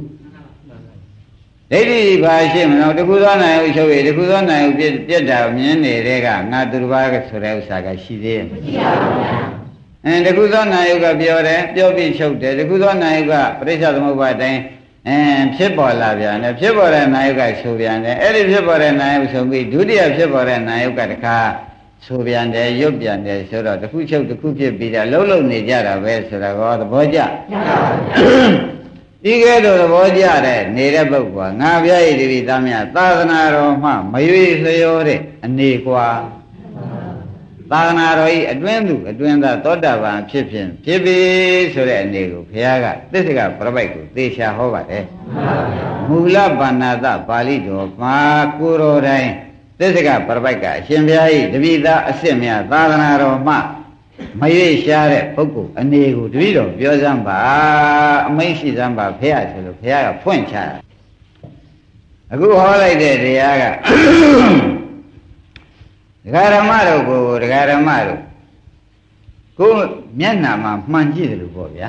ဒိဋ္ဌိဘာရှိမလို့တခုသောနိုင်ဥချုပ်ရတခုသောနိုင်ဥပြပြက်တာမြင်နေတဲ့ကငါသူတစ်ပါးဆိုတဲ့ဥစ္စာကရှိသေးရဲ့မရှိပါဘူးအဲတခုသောနိုင်ဥကပြောတယ်ပြောပြီးချုပ်တယ်တခုသောနိုင်ဥကပရိစ္ဆသမုပ္ပါဒ်တိုင်း အဲဖြစ်ပေါ်လာပြန်တယ်ဖြစ်ပေါ်တဲ့နာယုကဆိုပြန်တယ်အဲ့ဒီဖြစ်ပေါ်တဲ့နာယုဆိုပြီးဒုတိယဖြစ်ပေါ်တဲ့နာယုကတခါဆိုပြန်တယ်ရွတ်ပြန်တယ်ဆိုတော့တစ်ခုချုပ်တစ်ခုဖြစ်ပြီးတာလှုပ်လှုပ်နေကြတာပဲဆိုတာကောသဘောကျဒီကဲတော့သဘောကျတဲ့နေတဲ့ပုဂ္ဂိုလ်ကငါပြည့်ရည်ဒီသားများသာသနာတော်မှမရွေလျောတဲ့အနေကွာ သာသနာတော်ဤအတွင်းသူအတွင်းသားသောတာပန်ဖြစ်ဖြစ်ဖြစ်ပြီဆိုတဲ့အနေကိုဘုရားကသစ္စာကပြပိုက်ကိုသေချာဟောပါတယ်မူလပါဏာတပါဠိတော်မှာကိုတော်တိုင်းသစ္စာကပြပိုက်ကအရှင်ဘုရားဤတပိသားအစ်စ်များသာသနာတော်မှမရွေ့ရှားတဲ့ပုဂ္ဂိုလ်အနေကိုတပည့်တော်ပြောစမ်းပါအမိန့်ရှိစမ်းပါဖះဆိုလို့ဖះကဖွင့်ချတာအခုဟောလိုက်တဲ့တရားက ဒကာရမတို့ကိုဒကာရမတို့ကိုမျက်နှာမှာမှန်ကြည့်တယ်လို့ပေါ့ဗျာ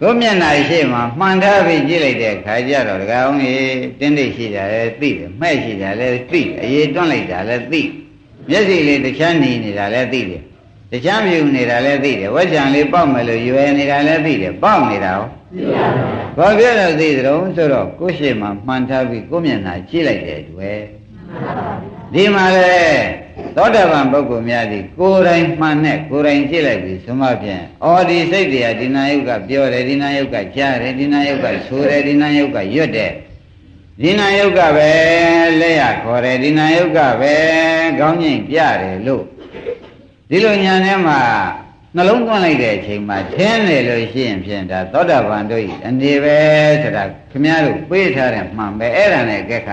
ကိုမျက်နှာရှိမှမှန်ထားပြီးကြည့်လိုက်တဲ့ခါကျတော့ဒကာအောင်ကြီးတင်းတိတ်ရှိတာလည်းသိတယ်မှဲ့ရှိတာလည်းသိအရေးတွန့်လိုက်တာလည်းသိမျက်စိလေးတခြားနေနေတာလည်းသိတယ်တခြားမြူနေတာလည်းသိတယ်ဝက်ချံလေးပေါက်မယ်လို့ရွယ်နေတာလည်းသိတယ်ပေါက်နေတာဟောသိပါဘူးဘာဖြစ်လို့သိသလဲဆိုတော့ကိုယ်ရှိမှမှန်ထားပြီးကိုယ်မျက်နှာကြည့်လိုက်တဲ့တွေ့ ဒီမှာလေသောတာပန်ပုဂ္ဂိုလ်များဒီကိုယ်တိုင်မှန်နဲ့ကိုယ်တိုင်ကြည့်လိုက်ပြီဆိုမှဖြင့်အော်ဒီစိတ်တွေကဒီနာယုတ်ကပြောတယ်ဒီနာယုတ်ကကြားတယ်ဒီနာယုတ်ကဆိုတယ်ဒီနာယုတ်ကရွတ်တယ်ဒီနာယုတ်ကပဲလက်ရခေါ်တယ်ဒီနာယုတ်ကပဲခေါင်းငိမ့်ပြတယ်လို့ဒီလိုညာထဲမှာနှလုံးသွင်းလိုက်တဲ့အချိန်မှာထင်းတယ်လို့ရှိရင်ဖြင့်ဒါသောတာပန်တို့ဤအနေပဲဆိုတာခင်ဗျားတို့ပေးထားတဲ့မှန်ပဲအဲ့ဒါနဲ့ကြက်ခ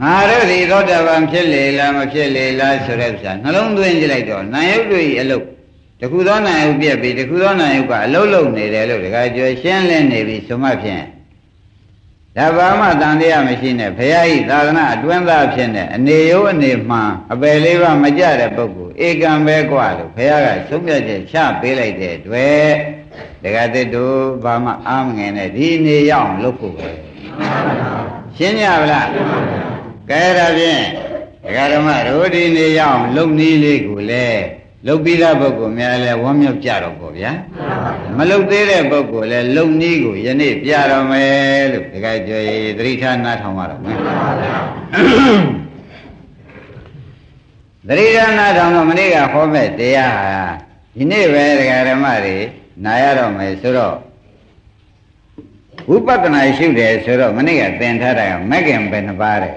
ငါတို့ဒီသောတာပန်ဖြစ်လေလားမဖြစ်လေလားဆိုတဲ့ဥစ္စာနှလုံးသွင်းကြည့်လိုက်တော့နာယုတ်တို့ဤအလုတ်တခုသောနာယုတ်ပြက်ပြီးတခုသောနာယုတ်ကအလုတ်လုံနေတယ်လို့တခါကျွရှင်းလင်းနေပြီဆိုမှဖြင့်ဒါဘာမှတန်တရားမရှိနဲ့ဘုရားဤသာသနာအတွင်းသားဖြစ်နေအနေရောအနေမှန်အပယ်လေးပါမကြတဲ့ပုဂ္ဂိုလ်ဧကံပဲกว่าလို့ဘုရားကသုံးပြချက်ချပေးလိုက်တဲ့အတွက်တခါတည်းတို့ဘာမှအားမငယ်နဲ့ဒီနေရောက်လုပ်ဖို့ပဲ ရှင်းကြပါလားကဲဒါဖြင့်ဒကာဓမ္မတို့ဒီနေရောက်လုံနည်းလေးကိုလည်းလုတ်ပြီးသားပုဂ္ဂိုလ်များလဲဝမ်းမြောက်ကြတော့ပေါ့ဗျာမလုတ်သေးတဲ့ပုဂ္ဂိုလ်လဲလုံနည်းကိုယနေ့ပြတော်မယ်လို့ဒကာကျော်ရေသတိထားနားထောင်ရတော့မယ်သတိထားနားထောင်တော့မနေ့ကဟောမဲ့တရားဟာဒီနေ့ပဲဒကာဓမ္မတွေနာရတော့မယ်ဆိုတော့ ဝိပဿနာရှုတယ်ဆိုတော့မနေ့ကသင်ထားတာကမဂ္ဂင်ပဲနှစ်ပါးတယ်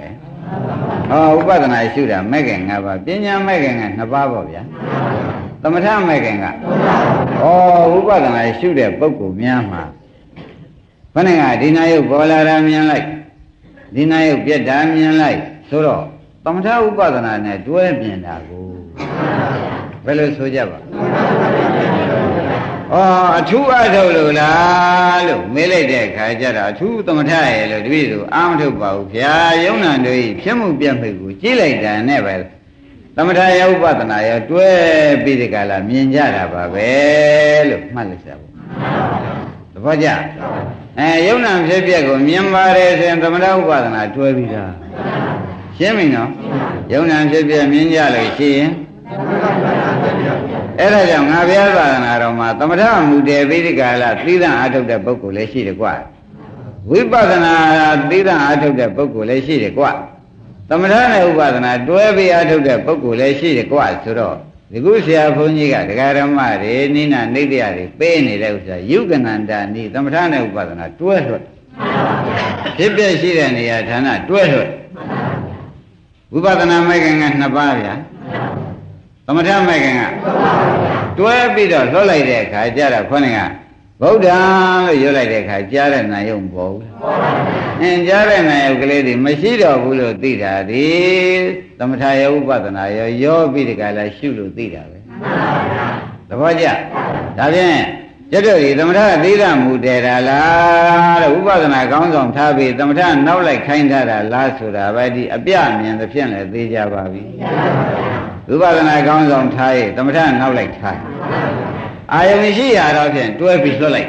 ဟောဥပဒနာရှုတာမဲ့ခင်၅ပါးပညာမဲ့ခင်က2ပါးပေါ့ဗျာသမထမဲ့ခင်ကဩဥပဒနာရှုတဲ့ပုဂ္ဂိုလ်များမှာဘယ်နဲ့ကဒီနာယုတ်ပေါ်လာတာမြင်လိုက်ဒီနာယုတ်ပြက်တာမြင်လိုက်ဆိုတော့သမထဥပဒနာနဲ့တွဲမြင်တာကိုဘယ်လိုဆိုကြပါ ဩအထူးအထုတ်လို့လားလို့မေးလိုက်တဲ့အခါကျတော့အထူးသမထရဲ့လို့တပည့်တို့အာမထုတ်ပါဘူးဗျာယုံနာတို့ဤဖြစ်မှုပြတ်မှုကိုကြည့်လိုက်တာနဲ့ပဲသမထယဥပဒနာရောတွဲပြီးဒီကလာမြင်ကြတာပါပဲလို့မှတ်လိုက်ကြပါသဘောကျအဲယုံနာဖြစ်ပြက်ကိုမြင်ပါတယ်ဆိုရင်သမထဥပဒနာတွဲပြီးတာရှင်းပြီနော်ယုံနာဖြစ်ပြက်မြင်ကြလို့ရှိရင် အဲ့ဒါကြောင့်ငါဘုရားသာသနာတော်မှာသမထမူတည်ပြီးဒီကလာသီးသန့်အထုတ်တဲ့ပုဂ္ဂိုလ်လည်းရှိတယ်ကွာဝိပဿနာသီးသန့်အထုတ်တဲ့ပုဂ္ဂိုလ်လည်းရှိတယ်ကွာသမထနဲ့ဥပဒနာတွဲပြီးအထုတ်တဲ့ပုဂ္ဂိုလ်လည်းရှိတယ်ကွာဆိုတော့ဒီကုဆရာဘုန်းကြီးကဒကာရမတွေနိနာနေတရားတွေပေးနေတဲ့ဥစ္စာယုကနန္တာနိသမထနဲ့ဥပဒနာတွဲလွတ်ဖြစ်ပြရှိတဲ့နေရာဌာနတွဲလွတ်ဝိပဿနာမဲ့ခင်ကနှစ်ပါးဗျာ သမထမဲ့ခင်ကတွဲပြီးတော့လွတ်လိုက်တဲ့အခါကျတော့ခေါင်းကဗုဒ္ဓံလို့ရွတ်လိုက်တဲ့အခါကြားတဲ့နာယုံပေါ်ဘူးအင်းကြားတဲ့နာယုံကလေးတွေမရှိတော့ဘူးလို့သိတာဒီသမထယဥပဒနာရောရောပြီးဒီကလာရှုလို့သိတာပဲသဘောကျဒါဖြင့်ရတော့ဒီသမထသီရမူတယ်တာလားတဲ့ဥပဒနာကောင်းဆောင်ထားပြီးသမထနောက်လိုက်ခိုင်းထားတာလားဆိုတာပဲဒီအပြမြင်သဖြင့်လည်းသိကြပါပြီ ဥပဒနာကောင်းဆောင်ထားရင်သမထနောက်လိုက်ထားအာယုံရှိရတော့ဖြင့်တွဲပြီးလွှတ်လိုက်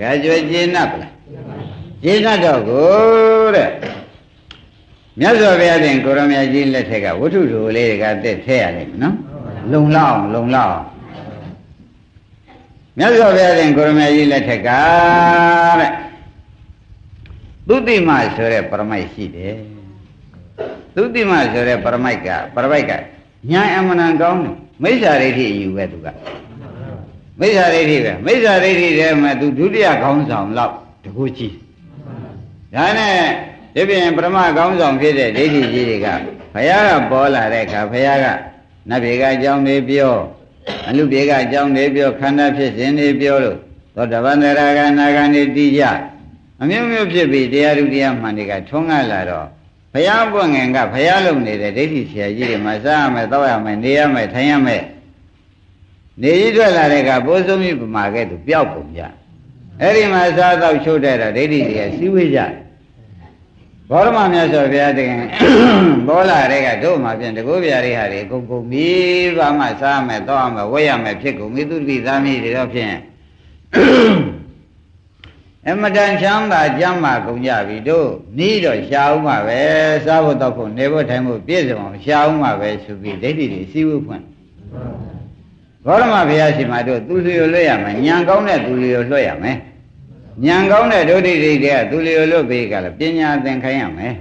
ဒါကြွကျေနပ်ပလားကျေနပ်တော့ကိုတဲ့မြတ်စွာဘုရားရှင်ကိုရမကြီးလက်ထက်ကဝတ္ထုတို့လေးတွေကတက်ထဲရလိမ့်နော်လုံလောက်အောင်လုံလောက်အောင်မြတ်စွာဘုရားရှင်ကိုရမကြီးလက်ထက်ကတဲ့သုတိမဆိုတဲ့ပရမိုက်ရှိတယ် သုတိမဆိုတဲ့ပရမိုက်ကပရမိုက်ကညာအမှန်တန်ကောင်းတယ်မိစ္ဆာဒိဋ္ဌိအယူပဲသူကမိစ္ဆာဒိဋ္ဌိပဲမိစ္ဆာဒိဋ္ဌိထဲမှာသူဒုတိယခေါင်းဆောင်လောက်တကူကြီးဒါနဲ့ဒီပြင်ပရမခေါင်းဆောင်ဖြစ်တဲ့ဒိဋ္ဌိကြီးတွေကဘုရားကပေါ်လာတဲ့အခါဘုရားကနတ်ပြေကအကြောင်းတွေပြောအနုပြေကအကြောင်းတွေပြောခန္ဓာဖြစ်ခြင်းတွေပြောလို့သောတပန်တရာကနာဂန်တွေတည်ကြအမျိုးမျိုးဖြစ်ပြီးတရားဓုတရားမှန်တွေကထွန်းကားလာတော့ ဘုရားပွင့်ငင်ကဘုရားလုံနေတဲ့ဒိဋ္ဌိဆရာကြီးတွေမှာစားရမယ်တောက်ရမယ်နေရမယ်ထိုင်ရမယ်နေကြီးထွက်လာတဲ့ကပိုးစုံမိပမာကဲ့သို့ပျောက်ပုံကြအဲ့ဒီမှာစားတော့ချုပ်တဲ့တော့ဒိဋ္ဌိတွေကစီးဝေးကြဘောရမမြတ်စွာဘုရားတခင်ဘောလာတဲ့ကတို့မှာပြင်တကုပြရိဟာတွေအကုန်ကုန်ပြီးဘာမှစားရမယ်တောက်ရမယ်ဝဲရမယ်ဖြစ်ကုန်ပြီသူတိသားမီးတွေတော့ဖြင့် အမတန်ချမ်းသာကြမ်းမာကုန်ကြပြီတို့နီးတော့ရှားအောင်ပါပဲစားဖို့တော့ဖို့နေဖို့ထိုင်ဖို့ပြည့်စုံအောင်ရှားအောင်ပါပဲဆိုပြီးဒိဋ္ဌိတွေစီးဝှဖွင့်ဘောရမဘုရားရှင်မတို့သူလျော်လွတ်ရမယ်ညံကောင်းတဲ့သူလျော်လွတ်ရမယ်ညံကောင်းတဲ့ဒုဋ္ဌိတွေကသူလျော်လွတ်ပြီးကလည်းပညာသင်ခိုင်းရမယ်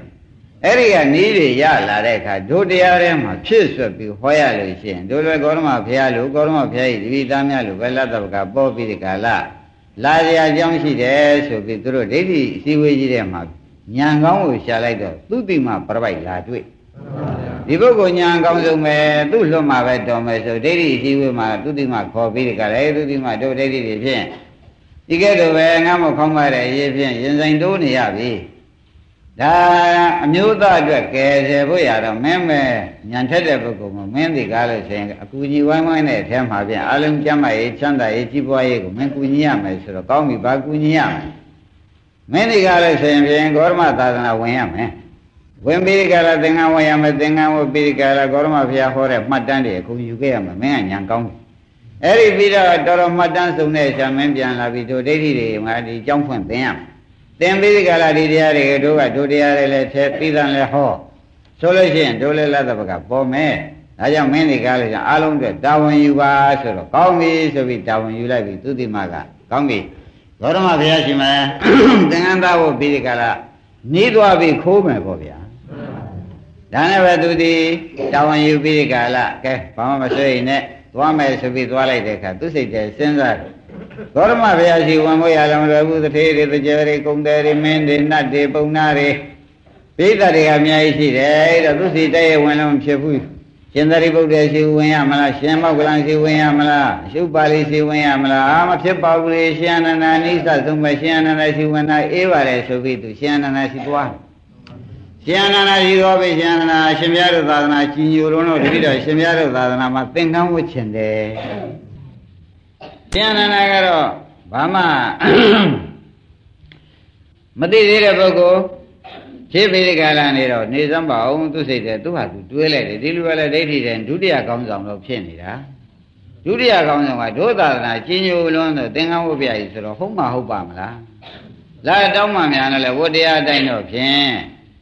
အဲ့ဒီကနီးတွေရလာတဲ့အခါဒုတရားထဲမှာဖြစ်ဆွက်ပြီးဟောရလို့ရှိရင်ဒုလွယ်ဂေါရမဘုရားလို့ဂေါရမဘုရားဤတပိသားများလို့ဘယ်လတ်တော့ကပေါ်ပြီးဒီကလာ လာရအကြောင်းရှိတယ်ဆိုပြီးသူတို့ဒိဋ္ဌိအစည်းဝေးကြီးတဲ့မှာညံကောင်းကိုရှာလိုက်တော့သူတိမပြပိုက်လာတွေ့ဒီပုဂ္ဂိုလ်ညာကောင်းဆုံးပဲသူ့လွတ်မှာပဲတော်မယ်ဆိုဒိဋ္ဌိအစည်းဝေးမှာသူတိမခေါ်ပြီးဒီကလည်းသူတိမတို့ဒိဋ္ဌိတွေဖြင့်ဒီကဲတော့ပဲငါမခေါင်းပါတဲ့ရေးဖြင့်ရင်ဆိုင်တိုးနေရပြီ ဒါအမျိုးသားအတွက်ကယ်ဆယ်ဖို့ရတော့မင်းပဲညံထက်တဲ့ပုဂ္ဂိုလ်မှာမင်းဒီကားလို့ဆိုရင်အကူကြီးဝိုင်းဝိုင်းတဲ့အထဲမှာပြန်အလုံးကျမ်းမာရေးချမ်းသာရေးကြီးပွားရေးကိုမင်းကူညီရမယ်ဆိုတော့ကောင်းပြီဘာကူညီရမလဲမင်းဒီကားလို့ဆိုရင်ပြန်ဂေါရမသာသနာဝင်ရမယ်ဝင်ပြီးကြလားသင်္ကန်းဝင်ရမယ်သင်္ကန်းဝတ်ပြီးကြလားဂေါရမဘုရားဟောတဲ့မှတ်တမ်းတွေအကုန်ယူခဲ့ရမယ်မင်းကညာကောင်းတယ်အဲ့ဒီပြီးတော့တော်တော်မှတ်တမ်းစုံတဲ့ရှာမင်းပြန်လာပြီးတို့ဒိဋ္ဌိတွေငါဒီကြောင်းဖွင့်သင်ရမယ် သင်ပြီးကြလားဒီတရားတွေတို့ကတို့တရားတွေလည်းထဲပြီးသားလည်းဟောဆိုလို့ရှိရင်တို့လည်းလတ်တပကပေါ်မယ်ဒါကြောင့်မင်းဒီကားလို့အားလုံးအတွက်တာဝန်ယူပါဆိုတော့ကောင်းပြီဆိုပြီးတာဝန်ယူလိုက်ပြီသူတိမကကောင်းပြီဂေါရမဘုရားရှင်မသင်္ကန်းသားဖို့ပြီးဒီကလာနေသွားပြီခိုးမယ်ပေါ့ဗျာဒါနဲ့ပဲသူဒီတာဝန်ယူပြီးဒီကလာကဲဘာမှမဆွေးနဲ့သွားမယ်ဆိုပြီးသွားလိုက်တဲ့အခါသူစိတ်ထဲစဉ်းစား ဂေါရမဘုရားရှိဝင်ဖို့ရလည်းမလွယ်ဘူးတထေးတွေတကြဲတွေကုံတယ်တွေမင်းတွေနတ်တွေပုံနာတွေပိဋကတွေကအများကြီးရှိတယ်အဲ့တော့သူစီတရဲ့ဝင်လို့မဖြစ်ဘူးရှင်သာရိပုတ္တရာရှိဝင်ရမလားရှင်မောက္ကလန်ရှိဝင်ရမလားရှုပါဠိရှိဝင်ရမလားအာမဖြစ်ပါဘူးလေရှင်အနန္ဒာနိစ္စသုံးပဲရှင်အနန္ဒာရှိဝင်တာအေးပါတယ်ဆိုပြီးသူရှင်အနန္ဒာရှိသွားရှင်အနန္ဒာရှိသွားပြီရှင်အနန္ဒာရှင်မြတ်တို့သာသနာကြီးညိုလုံးတို့တတိတော်ရှင်မြတ်တို့သာသနာမှာသင်္ကန်းဝတ်ချင်တယ် ရှင်အနန္ဒာကတော့ဘာမှမသိသေးတဲ့ပုဂ္ဂိုလ်ရှင်းပြီးဒီကလာနေတော့နေစမ်းပါအောင်သူစိတ်တဲ့သူဟာသူတွေးလိုက်တယ်ဒီလူကလည်းဒိဋ္ဌိတဲ့ဒုတိယကောင်းဆောင်တော့ဖြစ်နေတာဒုတိယကောင်းဆောင်ကဒုသာသနာကျင်ညိုလွန်းတော့သင်္ကန်းဝတ်ပြကြီးဆိုတော့ဟုတ်မှာဟုတ်ပါမလားလာတောင်းမှများလည်းဝတ်တရားအတိုင်းတော့ဖြင့်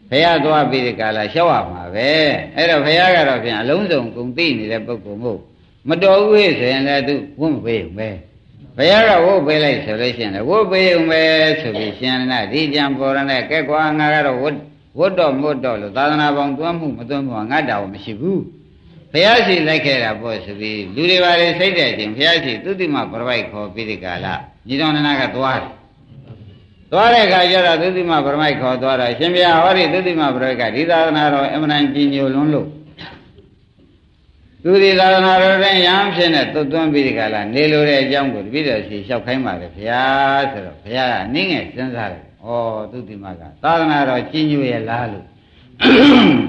ဘုရားသွားပြီးဒီကလာလျှောက်ရမှာပဲအဲ့တော့ဘုရားကတော့ဖြင့်အလုံးစုံကုန်သိနေတဲ့ပုဂ္ဂိုလ်မို့ မတော်ဘူးဟဲ့ဆိုရင်လည်းသူဝတ်မပေးဘူးပဲဘုရားကဝုတ်ပေးလိုက်ဆိုလို့ရှိရင်ဝုတ်ပေးုံပဲဆိုပြီးရှင်နာဒီကြံပေါ်ရတဲ့ကဲကွာငါကတော့ဝတ်ဝတ်တော်မွတ်တော်လို့သာသနာပေါင်းသွမ်းမှုမသွမ်းမှုငါတောင်မရှိဘူးဘုရားရှိလိုက်ခဲ့တာပေါ့ဆိုပြီးလူတွေပါလေစိတ်တဲ့ချင်းဘုရားရှိသုတိမပြပိုက်ခေါ်ပြီးဒီကလာညီတော်နနာကသွားတယ်သွားတဲ့အခါကျတော့သုတိမပြမိုက်ခေါ်သွားတော့ရှင်ဘုရားဟောဒီသုတိမပြပိုက်ကဒီသာသနာတော်အမှန်တန်ကြီးညိုလွန်းလို့ သူဒီသာသနာတော်တဲ့ရဟန်းဖြစ်နေသွတ်သွန်းပြီးဒီကလာနေလိုတဲ့အကြောင်းကိုတပည့်တော်ရှိလျှောက်ခိုင်းပါလေဘုရားဆိုတော့ဘုရားကအနည်းငယ်စဉ်းစားတယ်ဩသူဒီမှာကသာသနာတော်ကြီးညိုရဲ့လားလို့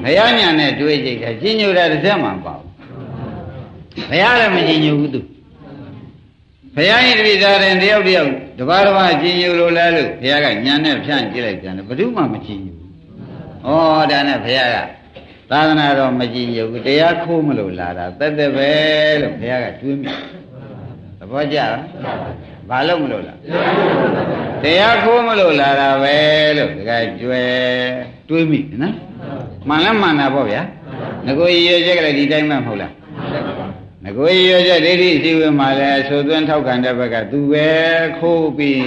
ဘုရားညာနဲ့တွေ့ကြိတ်တယ်ကြီးညိုတာတစ်စက်မှမပေါ့ဘုရားလည်းမကြီးညိုဘူးသူဘုရားရင်တပည့်သားတဲ့တယောက်တယောက်တပါးတပါးကြီးညိုလို့လဲလို့ဘုရားကညာနဲ့ဖြန့်ကြည့်လိုက်ပြန်တယ်ဘယ်သူမှမကြီးညိုဘူးဩဒါနဲ့ဘုရားက သာသနာတော်မကြည်ညိုဘူးတရားခိုးမလို့လာတာတက်တက်ပဲလို့ဘုရားကတွေးမိသဘောကျလားဘာလို့မလို့လားတရားခိုးမလို့လာတာပဲလို့တကယ်ကြွယ်တွေးမိနော်မှန်လဲမှန်တာပေါ့ဗျာငကိုရည်ရချက်ကလည်းဒီတိုင်းမှမဟုတ်လားငကိုရည်ရချက်ဒိဋ္ဌိစီဝေမှာလဲဆိုသွင်းထောက်ခံတဲ့ဘက်ကသူပဲခိုးပြီး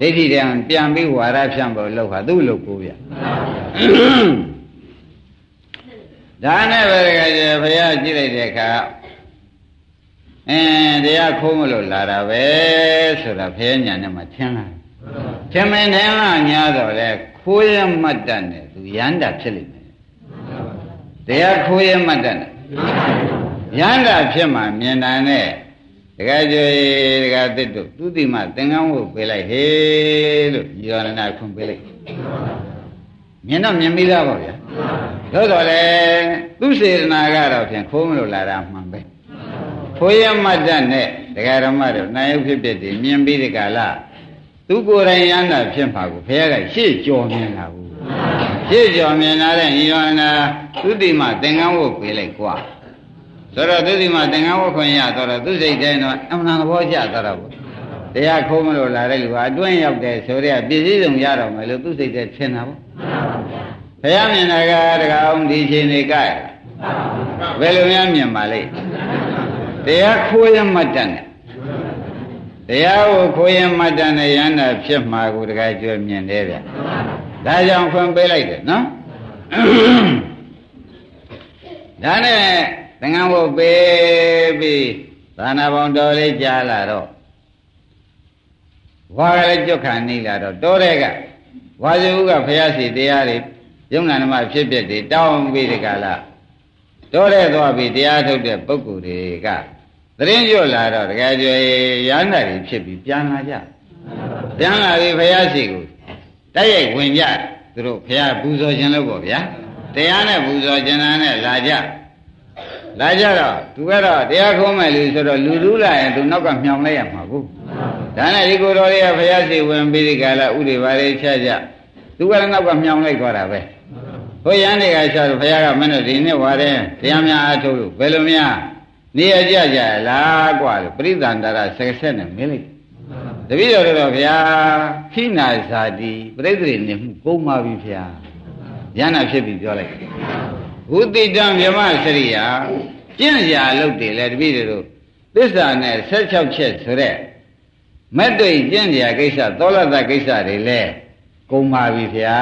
ဒိဋ္ဌိတန်ပြန်ပြီးဝါရဖြန့်ဖို့လောက်ဟာသူ့လို့ကိုဗျာ ဒါနဲ့ပဲတကယ်ဘုရားကြည့်လိုက်တဲ့အခါအင်းတရားခိုးမလို့လာတာပဲဆိုတာဘုရားညာနဲ့မှထင်လာထင်မင်းထင်လာညာတော့လေခိုးရမှတ်တတ်တယ်သူရမ်းတာဖြစ်လိမ့်မယ်တရားခိုးရမှတ်တတ်တယ်ရမ်းတာဖြစ်မှမြင်တာနဲ့တကယ်ကြွေတကယ်သစ်တို့သူတိမသင်္ကန်းဝုတ်ပေးလိုက်ဟေးလို့ညီတော်နာခွန်ပေးလိုက် မြင်တော့မြင်ပြီးသားပါဗျာသို့တော်လေသူစေတနာကတော့ဖြင့်ခိုးမလို့လာတာမှန်ပဲခိုးရမတ်တတ်နဲ့တရားဓမ္မတို့နိုင်ရုပ်ဖြစ်ဖြစ်ဒီမြင်ပြီးဒီကလာသူကိုယ်တိုင်ရမ်းတာဖြစ်မှာကိုဘုရားကရှေ့ကြော်မြင်လာဘူးရှေ့ကြော်မြင်လာတဲ့ညီတော်နာသူတိမသင်္ကန်းဝတ်ပေးလိုက်ကွာဆိုတော့သူတိမသင်္ကန်းဝတ်ခွင့်ရတော့သူစိတ်တိုင်းတော့အမှန်သဘောကျသွားတော့တရားခိုးမလို့လာတဲ့လူကအတွင်းရောက်တယ်ဆိုတော့ပြည့်စည်စုံရတော့မယ်လို့သူစိတ်ထဲထင်တာပေါ့ ဘုရားမြင်တာကတကအောင်ဒီချိန်နေကြရဘယ်လိုများမြင်ပါလိမ့်တရားခိုးရမှတ်တတ်တယ်တရားကိုခိုးရမှတ်တတ်တဲ့ရဟန္တာဖြစ်မှာကိုတကယ်ကြွမြင်တယ်ဗျဒါကြောင့်ဖွင့်ပေးလိုက်တယ်နော်ဒါနဲ့သင်္ကန်းဘုတ်ပေးပြီးသာနာပေါင်းတော်လေးကြားလာတော့ဝါကလေးကြွခံနေလာတော့တောတဲ့က ဝါဇုကဘုရားစီတရားတွေယုံနာနမဖြစ်ဖြစ်တွေတောင်းပြီးဒီကလာတောတဲ့သွားပြီးတရားထုတ်တဲ့ပုဂ္ဂိုလ်တွေကသတင်းကျွလာတော့တကယ်ကြွေရဟန္တာတွေဖြစ်ပြီးပြန်လာကြပြန်လာပြီးဘုရားစီကိုတိုက်ရိုက်ဝင်ကြသူတို့ဘုရားပူဇော်ခြင်းလို့ပေါ့ဗျာတရားနဲ့ပူဇော်ခြင်းနဲ့လာကြလာကြတော့သူကတော့တရားခုံးမဲ့လူဆိုတော့လူလူလာရင်သူနောက်ကမြောင်လိုက်ရမှာကို ဒါနဲ့ဒီကိုယ်တော်လေးကဘုရားစီဝင်ပြီးဒီကလာဥတွေပါလေချကြသူကလည်းနောက်ကမြောင်လိုက်သွားတာပဲဟိုရန်တွေကရှာတော့ဘုရားကမင်းတို့ဒီနေ့ဝါတဲ့တရားများအားထုတ်လို့ဘယ်လိုများနေရကြကြလားกว่าလို့ပရိသန္တရာဆက်ဆက်နဲ့မင်းလိုက်တပည့်တော်တို့ဗျာခိနာဇာတိပရိသေနေမှုကုန်ပါပြီဗျာရဟနာဖြစ်ပြီပြောလိုက်ဘုတိတံမြမစရိယာကျင့်ရာလုပ်တယ်လေတပည့်တို့သစ္စာနဲ့16ချက်ဆိုတဲ့ မက်တွေ့ကျင့်ရာကိစ္စသောလတကိစ္စတွေလဲကုန်ပါပြီဗျာ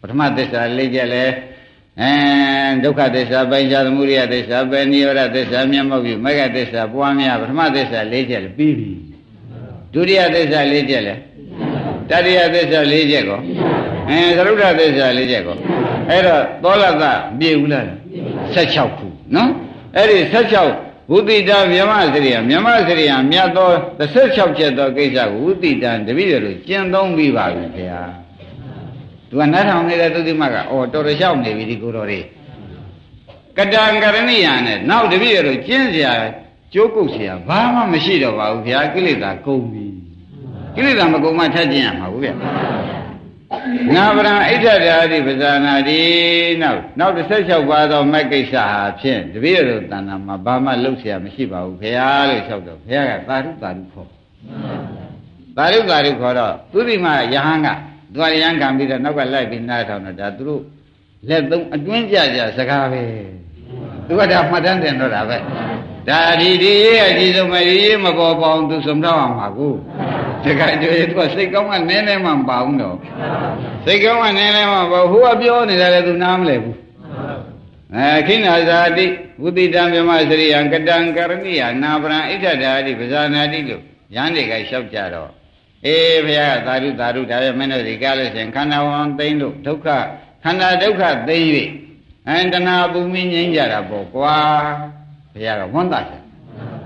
ပထမသစ္စာလေးချက်လဲအဲဒုက္ခသစ္စာပိုင်းခြားသမုဒိယသစ္စာပဲနိရောဓသစ္စာမျက်မှောက်ပြီမဂ္ဂသစ္စာပွားများပထမသစ္စာ၄ချက်ပြီးပြီဒုတိယသစ္စာ၄ချက်လဲတတိယသစ္စာ၄ချက်ကောဩအဲသရုဒ္ဓသစ္စာလေးချက်ကိုအဲ့တော့သောလသပြေဘူးလား16ခုနော်အဲ့ဒီ16 ဝုတိတမြမစရိယမြမစရိယမြတ်သော36ချက်သောကိစ္စကိုဝုတိတတပည့်တယ်လို့ကျင့်သုံးပြီးပါပြီခင်ဗျာသူကနားထောင်နေတဲ့သုတိမကအော်တော်တော်ရှောက်နေပြီဒီကိုတော်လေးကတံကရဏိယနဲ့နောက်တပည့်တယ်လို့ကျင့်စရာကြိုးကုတ်စရာဘာမှမရှိတော့ပါဘူးခင်ဗျာကိလေသာကုန်ပြီကိလေသာမကုန်မှထပ်ကျင့်ရမှာဘူးခင်ဗျာ နာဗရံဣဒ္ဓရာတိပဇာနာတိနောက်နောက်16ပါးသောမက်ကိစ္စဟာဖြင့်တပည့်တော်တဏ္ဍာမှာဘာမှလှုပ်ရှားမရှိပါဘူးခင်ဗျာလို့ပြောတော့ခင်ဗျာကသာရုသာရုခေါ်သာရုသာရုခေါ်တော့သူဒီမှာယဟန်ကသူရယံခံပြီးတော့နောက်ကလိုက်ပြီးနားထောင်တော့ဒါသူတို့လက်သုံးအတွင်းကြကြစကားပဲသူကဒါမှတ်တမ်းတယ်တော့ဒါပဲ ဒါဒီဒီရေးအကြီးဆုံးပဲရေးမပေါ်ပေါအောင်သူစုံတော့အောင်ပါကိုတခါကျွေးသူကစိတ်ကောင်းကနည်းနည်းမှမပါဘူးတော့စိတ်ကောင်းကနည်းနည်းမှပါဟိုကပြောနေတယ်လေသူနားမလဲဘူးအဲခိဏဇာတိဝုတိတံမြမစရိယံကတံကရဏိယနာပရံဣဋ္ဌဓာတိပဇာနာတိလို့ရန်တွေကလျှောက်ကြတော့အေးဘုရားသာဓုသာဓုဒါပဲမင်းတို့ဒီကားလို့ရှင်ခန္ဓာဝန်သိမ့်လို့ဒုက္ခခန္ဓာဒုက္ခသိမ့်၍အန္တနာပူမင်းငြိမ်းကြတာပေါ့ကွာ ဘုရားကဝန်တာတယ်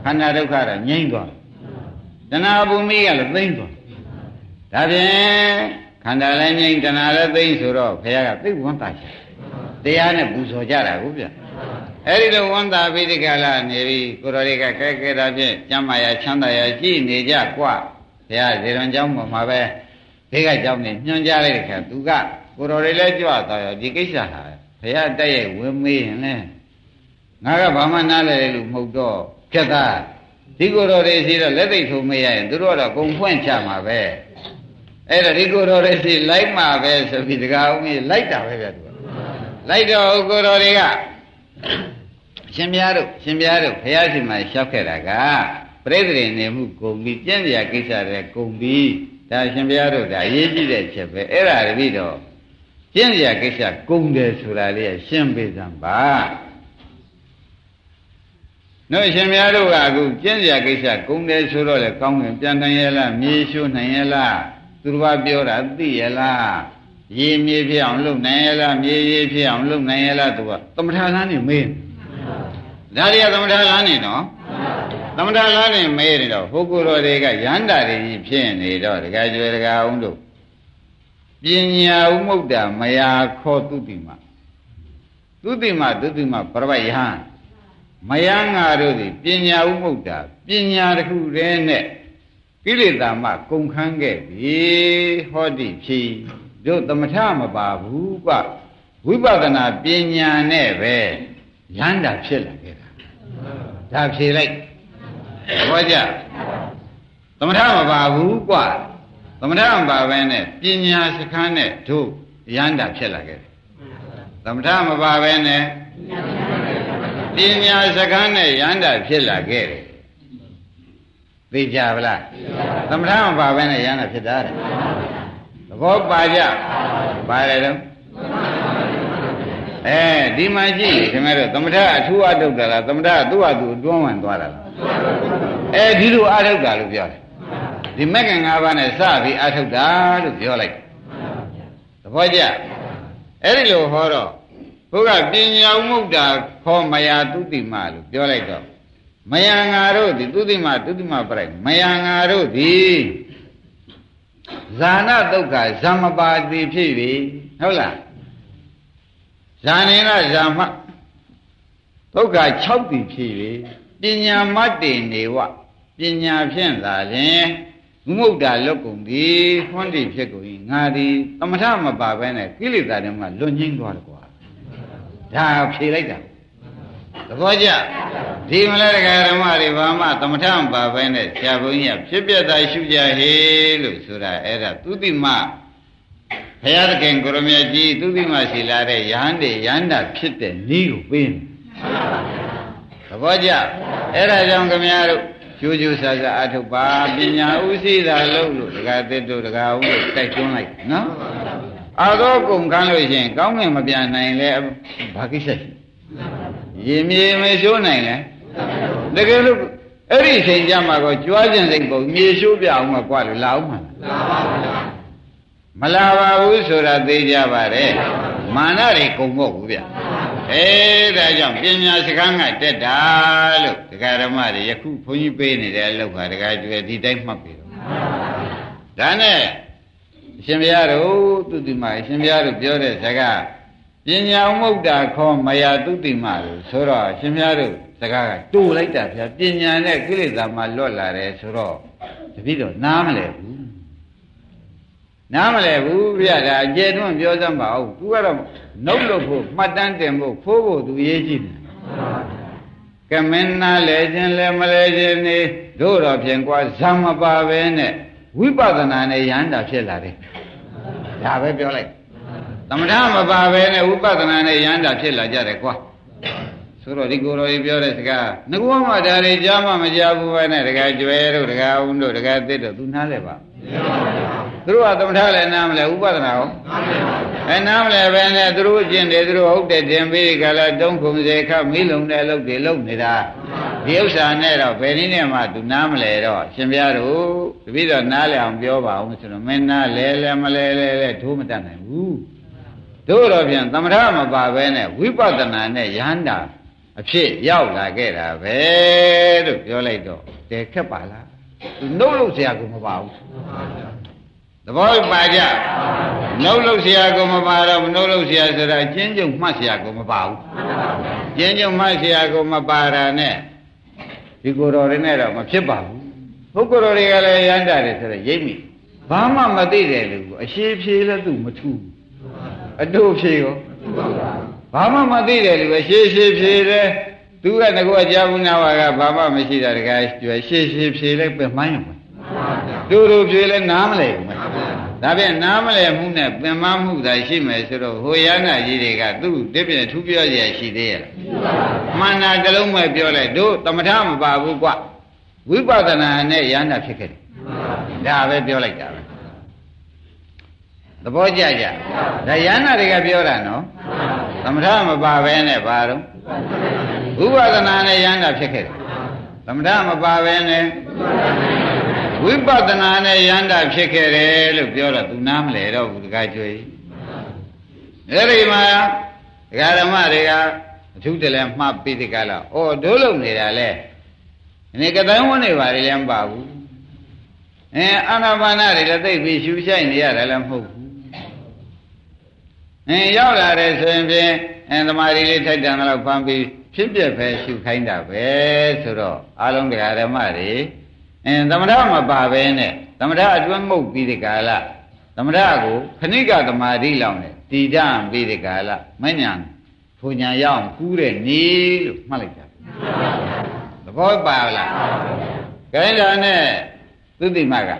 ခန္ဓာဒုက္ခတော့ငြိမ်းသွားတဏှာပူမင်းကလည်းသိမ့်သွားဒါဖြင့်ခန္ဓာလည်းငြိမ်းတဏှာလည်းသိမ့်ဆိုတော့ဘုရားကသိဝန်တာတယ်တရားနဲ့ပူဇော်ကြတာကိုဗျအဲ့ဒီလိုဝန်တာပိဋကလာနေပြီကိုရော်တွေကခဲခဲတာဖြင့်ကျမ်းမာရချမ်းသာရကြည်နေကြကွာဘုရားဇေရွန်เจ้าပေါ်မှာပဲဘေးကเจ้าနေညွှန်ကြားလိုက်တဲ့ခါသူကကိုတော်တွေလည်းကြွသွားရောဒီကိစ္စဟာဘုရားတက်ရဲ့ဝင်မေးရင်လဲ ငါကဘာမှနားလဲလို့မဟုတ်တော့ဖြတ်သားဒီကိုတော်တွေစီတော့လက်သိထုံမေးရရင်သူတို့ကတော့ဂုံဖွင့်ချမှာပဲအဲ့တော့ဒီကိုတော်တွေစီလိုက်မှာပဲဆိုပြီးတကားဦးကြီးလိုက်တာပဲဗျသူကလိုက်တော့ကိုတော်တွေကရှင်ပြားတို့ရှင်ပြားတို့ဘုရားရှင်မှာလျှောက်ခဲ့တာကပြိဿရင်နေမှုကုန်ပြီးကျင့်ကြကိစ္စတွေကုန်ပြီးဒါရှင်ဘုရားတို့ဒါအရေးကြီးတဲ့ချက်ပဲအဲ့ဒါတပိတော့ကျင့်ကြကိစ္စကုန်တယ်ဆိုတာလေးရှင်းပေးစမ်းပါ တို့ရှင်ဘုရားတို့ကအခုကျင့်ကြကိစ္စကုန်တယ်ဆိုတော့လေကောင်းတယ်ပြန်နိုင်ရလားမြေရှိုးနိုင်ရလားသူတော်ပြောတာသိရလားရေမြေဖြစ်အောင်လုပ်နိုင်ရလားမြေရေဖြစ်အောင်လုပ်နိုင်ရလားသူကသမထလန်းနေမေးဒါတွေကသမထလန်းနေနော်သမထလန်းနေမေးနေတော့ဟိုကိုယ်တော်တွေကရန္တာတွေကြီးဖြစ်နေတော့တကယ်ကျွယ်တကအောင်တို့ပညာဥမုဒ္ဒမယာခောတုတိမသုတိမသုတိမပရဝယဟံ မယံငါတို့သည်ပညာဥမုဒ္ဒပညာတစ်ခုတည်းနဲ့ကိလေသာမှကုန်ခန်းခဲ့ပြီဟောတိဖြီတို့သမထမပါဘူးကဝိပဿနာပညာနဲ့ပဲရန္တာဖြစ်လာခဲ့တာဒါဖြေလိုက်ဟောကြသမထမပါဘူးกว่าသမထမပါဘဲနဲ့ပညာစခန်းနဲ့တို့ရန္တာဖြစ်လာခဲ့တယ်သမထမပါဘဲနဲ့ပညာ စခန်းနဲ့ရန္တာဖြစ်လာခဲ့တယ်သိကြဗလားသမထမပါဘဲနဲ့ရန္တာဖြစ်တာတဲ့သဘောပါကြပါတယ်တော့အဲဒီမှာကြည့်ခင်ဗျားတို့သမထအထူးအထုတ်တာလားသမထသူ့ဟာသူအတွန်းဝင်သွားတာလားအဲဒီလိုအထုတ်တာလို့ပြောတယ်ဒီမက်ကင်၅ပါးနဲ့စပြီးအထုတ်တာလို့ပြောလိုက်သဘောကျအဲ့ဒီလိုဟောတော့ ဘုရားပညာဥမုဒ္ဒါခေါ်မယာတုတိမလို့ပြောလိုက်တော့မယံငါတို့ဒီတုတိမတုတိမပြိုက်မယံငါတို့ဒီဇာနာဒုက္ခဇမပါတိဖြစ်ပြီဟုတ်လားဇာနေကဇာမဒုက္ခ6တိဖြစ်ပြီပညာမတ္တေနေဝပညာဖြင့်သာလျှင်မုဒ္ဒလွတ်ကုန်ပြီဟွန်းတိဖြစ်ကုန်ငါဒီသမထမပါဘဲနဲ့ကိလေသာတွေမှလွတ်ငင်းသွားတယ်ကွာ ဒါဖြေလိုက်တာသဘောကျဒီမလဲတရားဓမ္မတွေဘာမှသမထမပါဘဲနဲ့ဆရာဘုန်းကြီးကဖြစ်ပြတာရှုကြဟေလို့ဆိုတာအဲ့ဒါသူတိမဘုရားသခင်ကိုရမြတ်ကြီးသူတိမရှိလာတဲ့ယဟန်တွေယန္တာဖြစ်တဲ့နည်းကိုပေးတယ်သဘောကျအဲ့ဒါကြောင့်ခမများတို့ကျိုးကျိုးဆာဆာအထုတ်ပါပညာဥသိတာလို့လို့ဒကာသစ်တို့ဒကာဦးတို့တိုက်တွန်းလိုက်နော် အာသောကုန်ခန်းလို့ရှင်ကောင်းငင်မပြန်နိုင်လဲဘာကိစ္စရှိရေမြေမရှိုးနိုင်လဲတကယ်လို့အဲ့ဒီအချိန်ကြမှာကောကြွားခြင်းစိတ်ပုံမြေရှိုးပြအောင်မကွာလို့လာအောင်မလားလာပါဘူးမလာပါဘူးဆိုတာသိကြပါတယ်မာနတွေကုန်ဖို့ဘူးဗျအဲဒါကြောင့်ပညာစကားကတက်တာလို့ဒကာဓမ္မတွေယခုဘုန်းကြီးပေးနေတဲ့အလုပ်ဟာဒကာကျွယ်ဒီတိုင်းမှတ်ပြီတော့ဒါနဲ့အ ရှင်ဘုရားတို့သူတိမအရှင်ဘုရားတို့ပြောတဲ့စကားပညာမုတ်တာခေါ်မယာသူတိမလို့ဆိုတော့အရှင်ဘုရားတို့စကားကတူလိုက်တာဗျာပညာနဲ့ကိလေသာမှလွတ်လာတယ်ဆိုတော့တပည့်တော်နားမလဲဘူးနားမလဲဘူးဗျာဒါအကျယ်တွန်းပြောစမ်းပါဦးသူကတော့နှုတ်လို့ဖို့မှတ်တမ်းတင်ဖို့ဖိုးဖို့သူရေးကြည့်တယ်ကမင်းနာလဲခြင်းလဲမလဲခြင်းနေတို့တော့ဖြင့်ကွာဇံမပါပဲနဲ့ ဝိပဿနာနဲ့ရဟန္တာဖြစ်လာတယ်ဒါပဲပြောလိုက်သမထမပါပဲနဲ့ဝိပဿနာနဲ့ရဟန္တာဖြစ်လာကြတယ်ကွာဆိုတော့ဒီကိုယ်တော်ကြီးပြောတဲ့စကားငကောမှဒါတွေကြားမှမကြားဘူးပဲနဲ့တကယ်ကျွဲတို့တကယ်အောင်တို့တကယ်သစ်တို့သူနားလဲပါ သူတို့ကသမထလည်းနားမလဲဥပဒနာရောအဲနားမလဲပဲနဲ့သူတို့ကျင့်တယ်သူတို့ဟုတ်တယ်တင်ပြီးကြလားတုံးခုံစေခမီးလုံးတဲ့အလုပ်တွေလုပ်နေတာဒီဥစ္စာနဲ့တော့ဘယ်နည်းနဲ့မှသူနားမလဲတော့ရှင်ပြားတို့တပည့်တော်နားလဲအောင်ပြောပါအောင်ဆိုတော့မင်းနားလဲလဲမလဲလဲလဲဒိုးမတတ်နိုင်ဘူးတို့တော့ပြန်သမထမပါပဲနဲ့ဝိပဿနာနဲ့ယဟန္တာအဖြစ်ရောက်လာခဲ့တာပဲလို့ပြောလိုက်တော့တည်ခက်ပါလား သူနှုတ်လို့ဆရာကမပါဘူးသဘောပါကြနှုတ်လို့ဆရာကမပါတော့နှုတ်လို့ဆရာဆိုတာကျင်းကျုံမှတ်ဆရာကမပါဘူးကျင်းကျုံမှတ်ဆရာကမပါတာနဲ့ဒီကိုယ်တော်တွေနဲ့တော့မဖြစ်ပါဘူးပုဂ္ဂိုလ်တွေကလည်းရမ်းတာတယ်ဆိုတော့ရိပ်မိဘာမှမသိတယ်လို့အရှိဖြေလည်းသူမထူးအတူဖြေရောဘာမှမသိတယ်လို့ပဲရှေးရှေးဖြေတယ် သူကငကောကြာဘူးနာဝါကဘာမှမရှိတာတကယ်ကျွယ်ရှေးရှေးဖြေလိုက်ပဲမှန်းရုံပဲတူတူဖြေလဲနားမလဲဘူးဒါပြန်နားမလဲမှုနဲ့ပင်မမှုသာရှိမယ်ဆိုတော့ဟိုရဟနာကြီးတွေကသူ့တပြည့်ထူးပြောရရှိသေးရဲ့မှန်တာတလုံးမဲ့ပြောလိုက်တို့တမထမပါဘူးကွဝိပဿနာနဲ့ရဟနာဖြစ်ခဲ့တယ်ဒါပဲပြောလိုက်တာပဲသဘောကျကြဒါယန္နာတွေကပြောတာနော်သမထမပါဘဲနဲ့ပါတော့ ဥပဒနာနဲ့ယန္နာဖြစ်ခဲ့တယ်သမထမပါဘဲနဲ့ဝိပဿနာနဲ့ယန္တာဖြစ်ခဲ့တယ်လို့ပြောတော့သူနားမလဲတော့ဘူးတခါကြွေအဲ့ဒီမှာဒကာဓမ္မတွေကအထူးတလည်းမှတ်ပြီးတကလားဩဒိုးလုံနေတာလဲဒီကတိုင်းဝန်းနေပါလေလည်းမပါဘူးအဲအာနာပါနတွေလည်းသိပြီးရှူဆိုင်နေရတယ်လည်းမဟုတ်ဘူးအင်းရောက်လာတယ်ဆိုရင်ဖြင့်အဲသမာဓိလေးထိုက်တန်တော့ဖမ်းပြီး ဖြစ်ပြပဲရှုခိုင်းတာပဲဆိုတော့အလုံးတရားဓမ္မတွေအင်းသမထမပါပဲနဲ့သမထအတွင်းမှုတ်ပြီးဒီကာလသမထကိုခဏိကသမာဓိလောက်နဲ့တည်တံ့ပြီးဒီကာလမညာဖူညာရအောင်ကူးတဲ့နေလို့မှတ်လိုက်တာသဘောပါလားခိုင်းတာနဲ့သုတိမက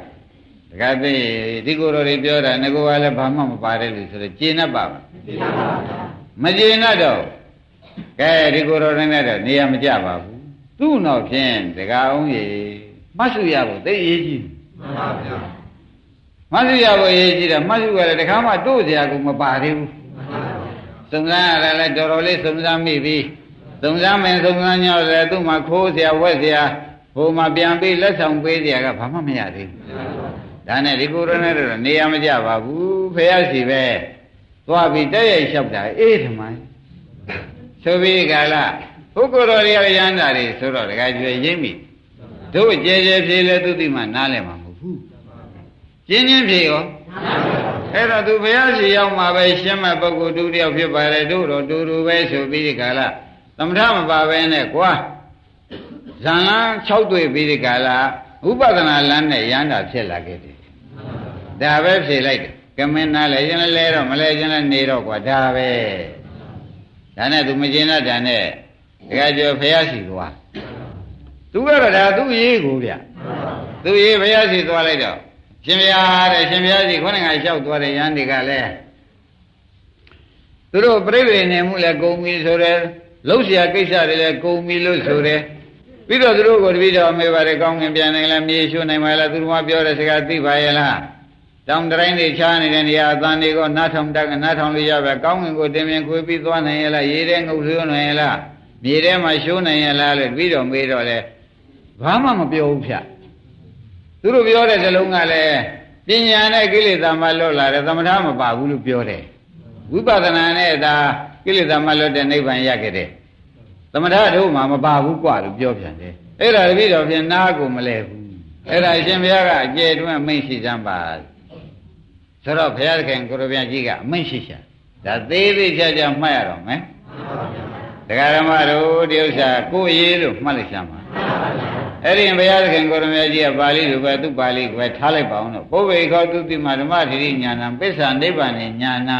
တခါသိဒီကိုယ်တော်တွေပြောတာငကိုကလည်းဘာမှမပါတယ်လို့ဆိုတော့ကျင့်တတ်ပါမမကျင့်တတ်တော့ ကဲဒီကိုယ်တော်နဲ့တော့နေရာမကြပါဘူးသူ့နောက်ဖြင့်တကာအောင်ရေမတ်စုရဖို့သိအရေးကြီးမှန်ပါဗျာမတ်စုရဖို့အရေးကြီးတယ်မတ်စုကလည်းတခါမှတို့စရာကမပါသေးဘူးစုံစမ်းရတယ်လည်းတော်တော်လေးစုံစမ်းမိပြီစုံစမ်းမယ်စုံစမ်းညောတယ်သူ့မှာခိုးစရာဝက်စရာဟိုမှာပြန်ပြီးလက်ဆောင်ပေးစရာကဘာမှမရသေးဘူးဒါနဲ့ဒီကိုယ်တော်နဲ့တော့နေရာမကြပါဘူးဖះစီပဲသွားပြီးတည့်ရလျှောက်တာအေးထမိုင်း ဆိုပြီးကလာပုဂ္ဂိုလ်တော်တွေရဟန္တာတွေဆိုတော့တခါကျွေရိမ့်ပြီတို့ကြဲကြဲဖြေလဲသူတိမှနားလဲမှာမဟုတ်ဘူးကျင်းချင်းဖြေရောအဲ့တော့သူဘုရားရှိရောက်မှာပဲရှင်းမဲ့ပုဂ္ဂိုလ်တူတယောက်ဖြစ်ပါတယ်တို့တော့တူတူပဲဆိုပြီးဒီကလာသမထမပါပဲနဲ့ကွာဇန်လန်း6တွေ့ပြီးဒီကလာဥပဒနာလမ်းနဲ့ရမ်းတာဖြစ်လာခဲ့တယ်ဒါပဲဖြေလိုက်တယ်ကမင်းနာလဲရင်လဲတော့မလဲရင်လဲနေတော့ကွာဒါပဲ ဒါနဲ့သူမကျင်တတ်တာနဲ့တခါကျော်ဖះစီသွားသူကတော့ဒါသူ့ရေးကိုဗျသူ့ရေးဖះစီသွားလိုက်တော့ရှင်ဗျာတဲ့ရှင်ဗျာစီခေါင်းငါလျှောက်သွားတဲ့ရန်တွေကလည်းသူတို့ပြိဋိနေမှုလည်းဂုံပြီဆိုတယ်လှုပ်ရှားကိစ္စတွေလည်းဂုံပြီလို့ဆိုတယ်ပြီးတော့သူတို့ကိုတပည့်တော်မေးပါတယ်ကောင်းငင်ပြန်နိုင်လားမြေရှုနိုင်ပါလားသူတို့ကပြောတဲ့စကားသိပါရဲ့လား တောင်တိုင်းတွေချားနေတဲ့နေရာအသံတွေကိုနားထောင်တတ်နားထောင်လို့ရပဲကောင်းငင်ကိုတင်မြင်ခွေးပြီးသွားနိုင်ရဲ့လားရေထဲငုပ်ဆွေးနိုင်ရဲ့လားမြေထဲမှာရှိုးနိုင်ရဲ့လားလို့ပြီးတော့မေးတော့လေဘာမှမပြောဘူးဖြတ်သူတို့ပြောတဲ့ဇလုံးကလည်း ပညာနဲ့ကိလေသာမှလွတ်လာတယ်သမထမပါဘူးလို့ပြောတယ်ဝိပဿနာနဲ့ဒါကိလေသာမှလွတ်တဲ့နိဗ္ဗာန်ရခဲ့တယ်သမထတို့မှမပါဘူးกว่าလို့ပြောပြန်တယ်အဲ့ဒါတပည့်တော်ဖြင့်နားကိုမလဲဘူးအဲ့ဒါရှင်ဘုရားကအကျေတွင်းမိန့်ရှိစမ်းပါ ဆိုတော့ဘုရားသခင်ကိုရဗျာကြီးကအမိန့်ရှိရှာဒါသေးသေးချာချာမှတ်ရတော့မယ်တရားဓမ္မတို့ဒီဥစ္စာကိုယ်ရေးလို့မှတ်လိုက်စမ်းပါအဲ့ဒီဘုရားသခင်ကိုရမကြီးကပါဠိလိုပဲသူပါဠိကိုပဲထားလိုက်ပါအောင်တော့ပုဗ္ဗေခောသူတိမဓမ္မတိရိညာဏပစ္စာနိဗ္ဗာန်ညာဏ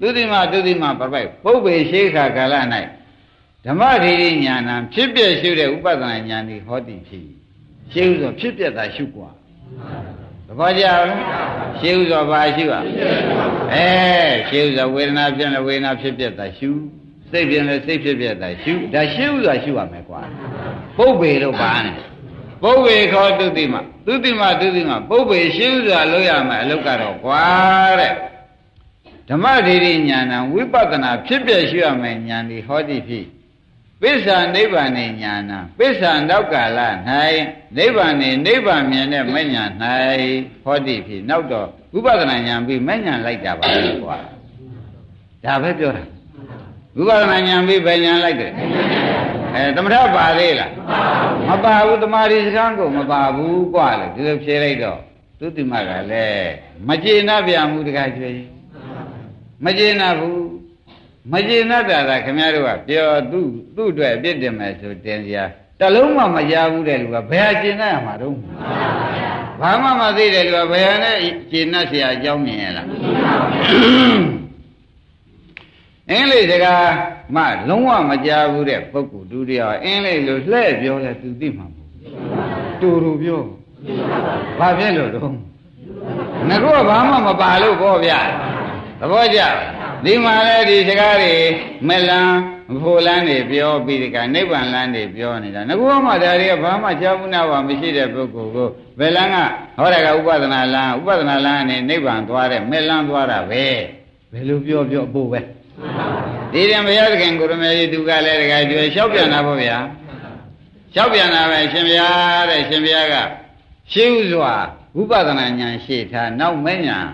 သူတိမသူတိမပပိုက်ပုဗ္ဗေရှိခါကာလ၌ဓမ္မတိရိညာဏဖြစ်ပြရှုတဲ့ဥပဒနာညာတိဟောတိဖြစ်ရှင်းဥစွာဖြစ်ပြတာရှုกว่าသ ဘောကျလားရှင်းဥစွာဘာရှုอ่ะအဲရှင်းဥစွာဝေဒနာဖြစ်လဲဝေဒနာဖြစ်ပြတာရှုစိတ်ဖြစ်လဲစိတ်ဖြစ်ပြတာရှုဒါရှင်းဥစွာရှုရမယ်ကွာပုဗ္ဗေလို့ပါနဲ့ပုဗ္ဗေခောတုတိမတုတိမတုတိမပုဗ္ဗေရှင်းစွာလို့ရမယ်အလုတ်ကတော့ကွာတဲ့ဓမ္မဒိဋ္ဌိဉာဏ်ဝိပဿနာဖြစ်ပြရှိရမယ်ဉာဏ်ဒီဟောတိဖြစ် ပစ္စာနိဗ္ဗာန်ဉာဏ်ပစ္စာနောက်ကာလ၌နိဗ္ဗာန်နိဗ္ဗာန်မြင်တဲ့မဉဏ်၌ဟောတိဖြစ်နောက်တော့ဝိပဿနာဉာဏ်ပြီးမဉဏ်လိုက်တာပါလေကွာဒါပဲပြောတာဝိပဿနာဉာဏ်ပြီးဘယ်ဉာဏ်လိုက်တယ်အဲသမထပါသေးလားမပါဘူးတမာရီစကားကိုမပါဘူးกว่าလေဒီလိုဖြေလိုက်တော့သူတိမကလည်းမကျေနပ်ပြန်ဘူးတခါကျွေးမကျေနပ်ဘူး မကျေနပ်တာကခင်ဗျားတို့ကပြောသူ့သူ့အတွက်အပြစ်တင်မယ်ဆိုတင်စရာတလုံးမှမကြဘူးတဲ့လူကဘယ်ဟာကျေနပ်ရမှာတော့ဘာမှမသိတဲ့လူကဘယ်ဟာနဲ့ကျေနပ်စရာအကြောင်းမြင်ရလားအင်္ဂလိပ်စကားမှလုံးဝမကြဘူးတဲ့ပုဂ္ဂိုလ်ဒုတိယအင်္ဂလိပ်လိုလှည့်ပြောလဲသူသိမှာမဟုတ်တူတူပြောဘာဖြစ်လို့တော့ငါကဘာမှမပါလို့ပေါ့ဗျာသဘောကျလား ဒီမှာလဲဒီစကားတွေမလန်ဖို့လန်းနေပြောပြီးဒီကနိဗ္ဗာန်လန်းနေပြောနေတာငါကမှဒါတွေကဘာမှကြားဘူးနာပါမရှိတဲ့ပုဂ္ဂိုလ်ကိုဘယ်လန်းကဟောတာကဥပဒနာလန်းဥပဒနာလန်းနဲ့နိဗ္ဗာန်သွားတဲ့မလန်သွားတာပဲဘယ်လိုပြောပြောအဖို့ပဲဒီရင်ဘုရားသခင်ကိုရမေကြီးသူကလည်းတခါကျွေးလျှောက်ပြန်တာပေါ့ဗျာလျှောက်ပြန်တာပဲရှင်ဘုရားတဲ့ရှင်ဘုရားကရှင်းဥစွာဝိပဿနာဉာဏ်ရှေ့ထားနောက်မဉာဏ်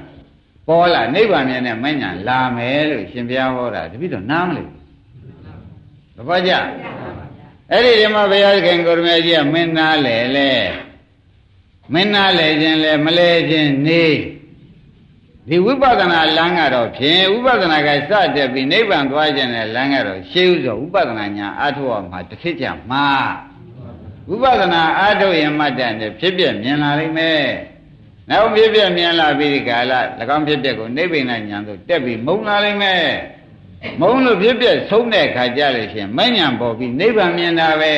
ပေါ်လာနိဗ္ဗာန်မြင်တဲ့မဉာဏ်လာမယ်လို့ရှင်ဘုရားဟောတာတပိတော့နားမလို့သဘောကျအဲ့ဒီဒီမှာဘုရားခင်ကိုရမေကြီးကမင်းနာလေလေမင်းနာလေခြင်းလေမလဲခြင်းနေဒီဝိပဿနာလမ်းကတော့ဖြင့်ဝိပဿနာကစတက်ပြီးနိဗ္ဗာန်သွားခြင်းတဲ့လမ်းကတော့ရှေးဥစွာဝိပဿနာညာအထောက်အမှာတစ်ခေတ်ကြမှာဝိပဿနာအထုတ်ရင်မှတ်တဲ့ဖြစ်ပြမြင်လာလိမ့်မယ်။ နောက်ဖြစ်ပြမြင်လာပြီးဒီကာလ၎င်းဖြစ်ပြကိုနိဗ္ဗာန်ညာသို့တက်ပြီးမုံလာလိမ့်မယ်။မုံလို့ဖြစ်ပြဆုံးတဲ့ခါကြလို့ရှိရင်မဉဏ်ပေါ်ပြီးနိဗ္ဗာန်မြင်တာပဲ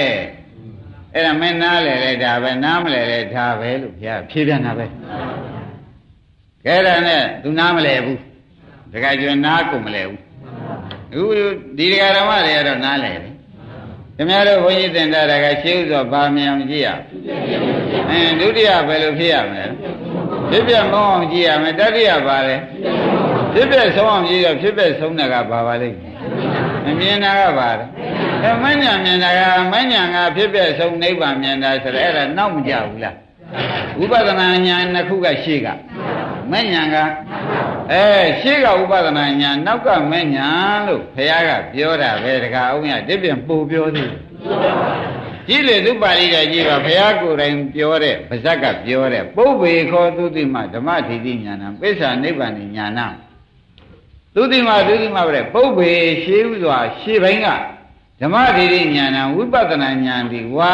။အဲ့ဒါမင်းနားလေလေဒါပဲနားမလဲလေဒါပဲလို့ဘုရားဖြေပြန်တာပဲ။ကဲဒါနဲ့သူနားမလဲဘူးတခါကျွနားကုန်မလဲဘူးအခုဒီဒကာဓမ္မတွေကတော့နားလဲတယ်ခင်ဗျားတို့ဘုန်းကြီးသင်တာကရှင်းဥစွာဗာမြန်ကြည့်ရအင်းဒုတိယဘယ်လိုဖြစ်ရမလဲ ဖြစ်ပြမောင်းအောင်ကြည့်ရမယ်တတိယပါလေဖြစ်ပြဆုံးအောင်ကြည့်တော့ဖြစ်ပြဆုံးတာကဘာပါလိမ့်မယ်မြင်တာကဘာလဲအဲမညာမြင်တာကမညာကဖြစ်ပြဆုံးနိဗ္ဗာန်မြင်တာဆိုတော့အဲ့ဒါနောက်မကြဘူးလားဝိပဿနာဉာဏ်နှစ်ခုကရှေ့ကမဲ့ညာကအဲရှေ့ကဥပဒနာညာနောက်ကမဲ့ညာလို့ဘုရားကပြောတာပဲတခါအောင်ရတစ်ပြန်ပို့ပြောသေး ကြည့်လေသူပါဠိတော်ကြီးပါဘုရားကိုယ်တိုင်ပြောတဲ့ဗဇက်ကပြောတဲ့ပုဗ္ဗေခောသုတိမဓမ္မထိတိညာဏပစ္စာနိဗ္ဗာန်ညာဏသုတိမသုတိမပဲပုဗ္ဗေရှေးဥစွာရှေးပိုင်းကဓမ္မထိတိညာဏဝိပဿနာညာတိဝါ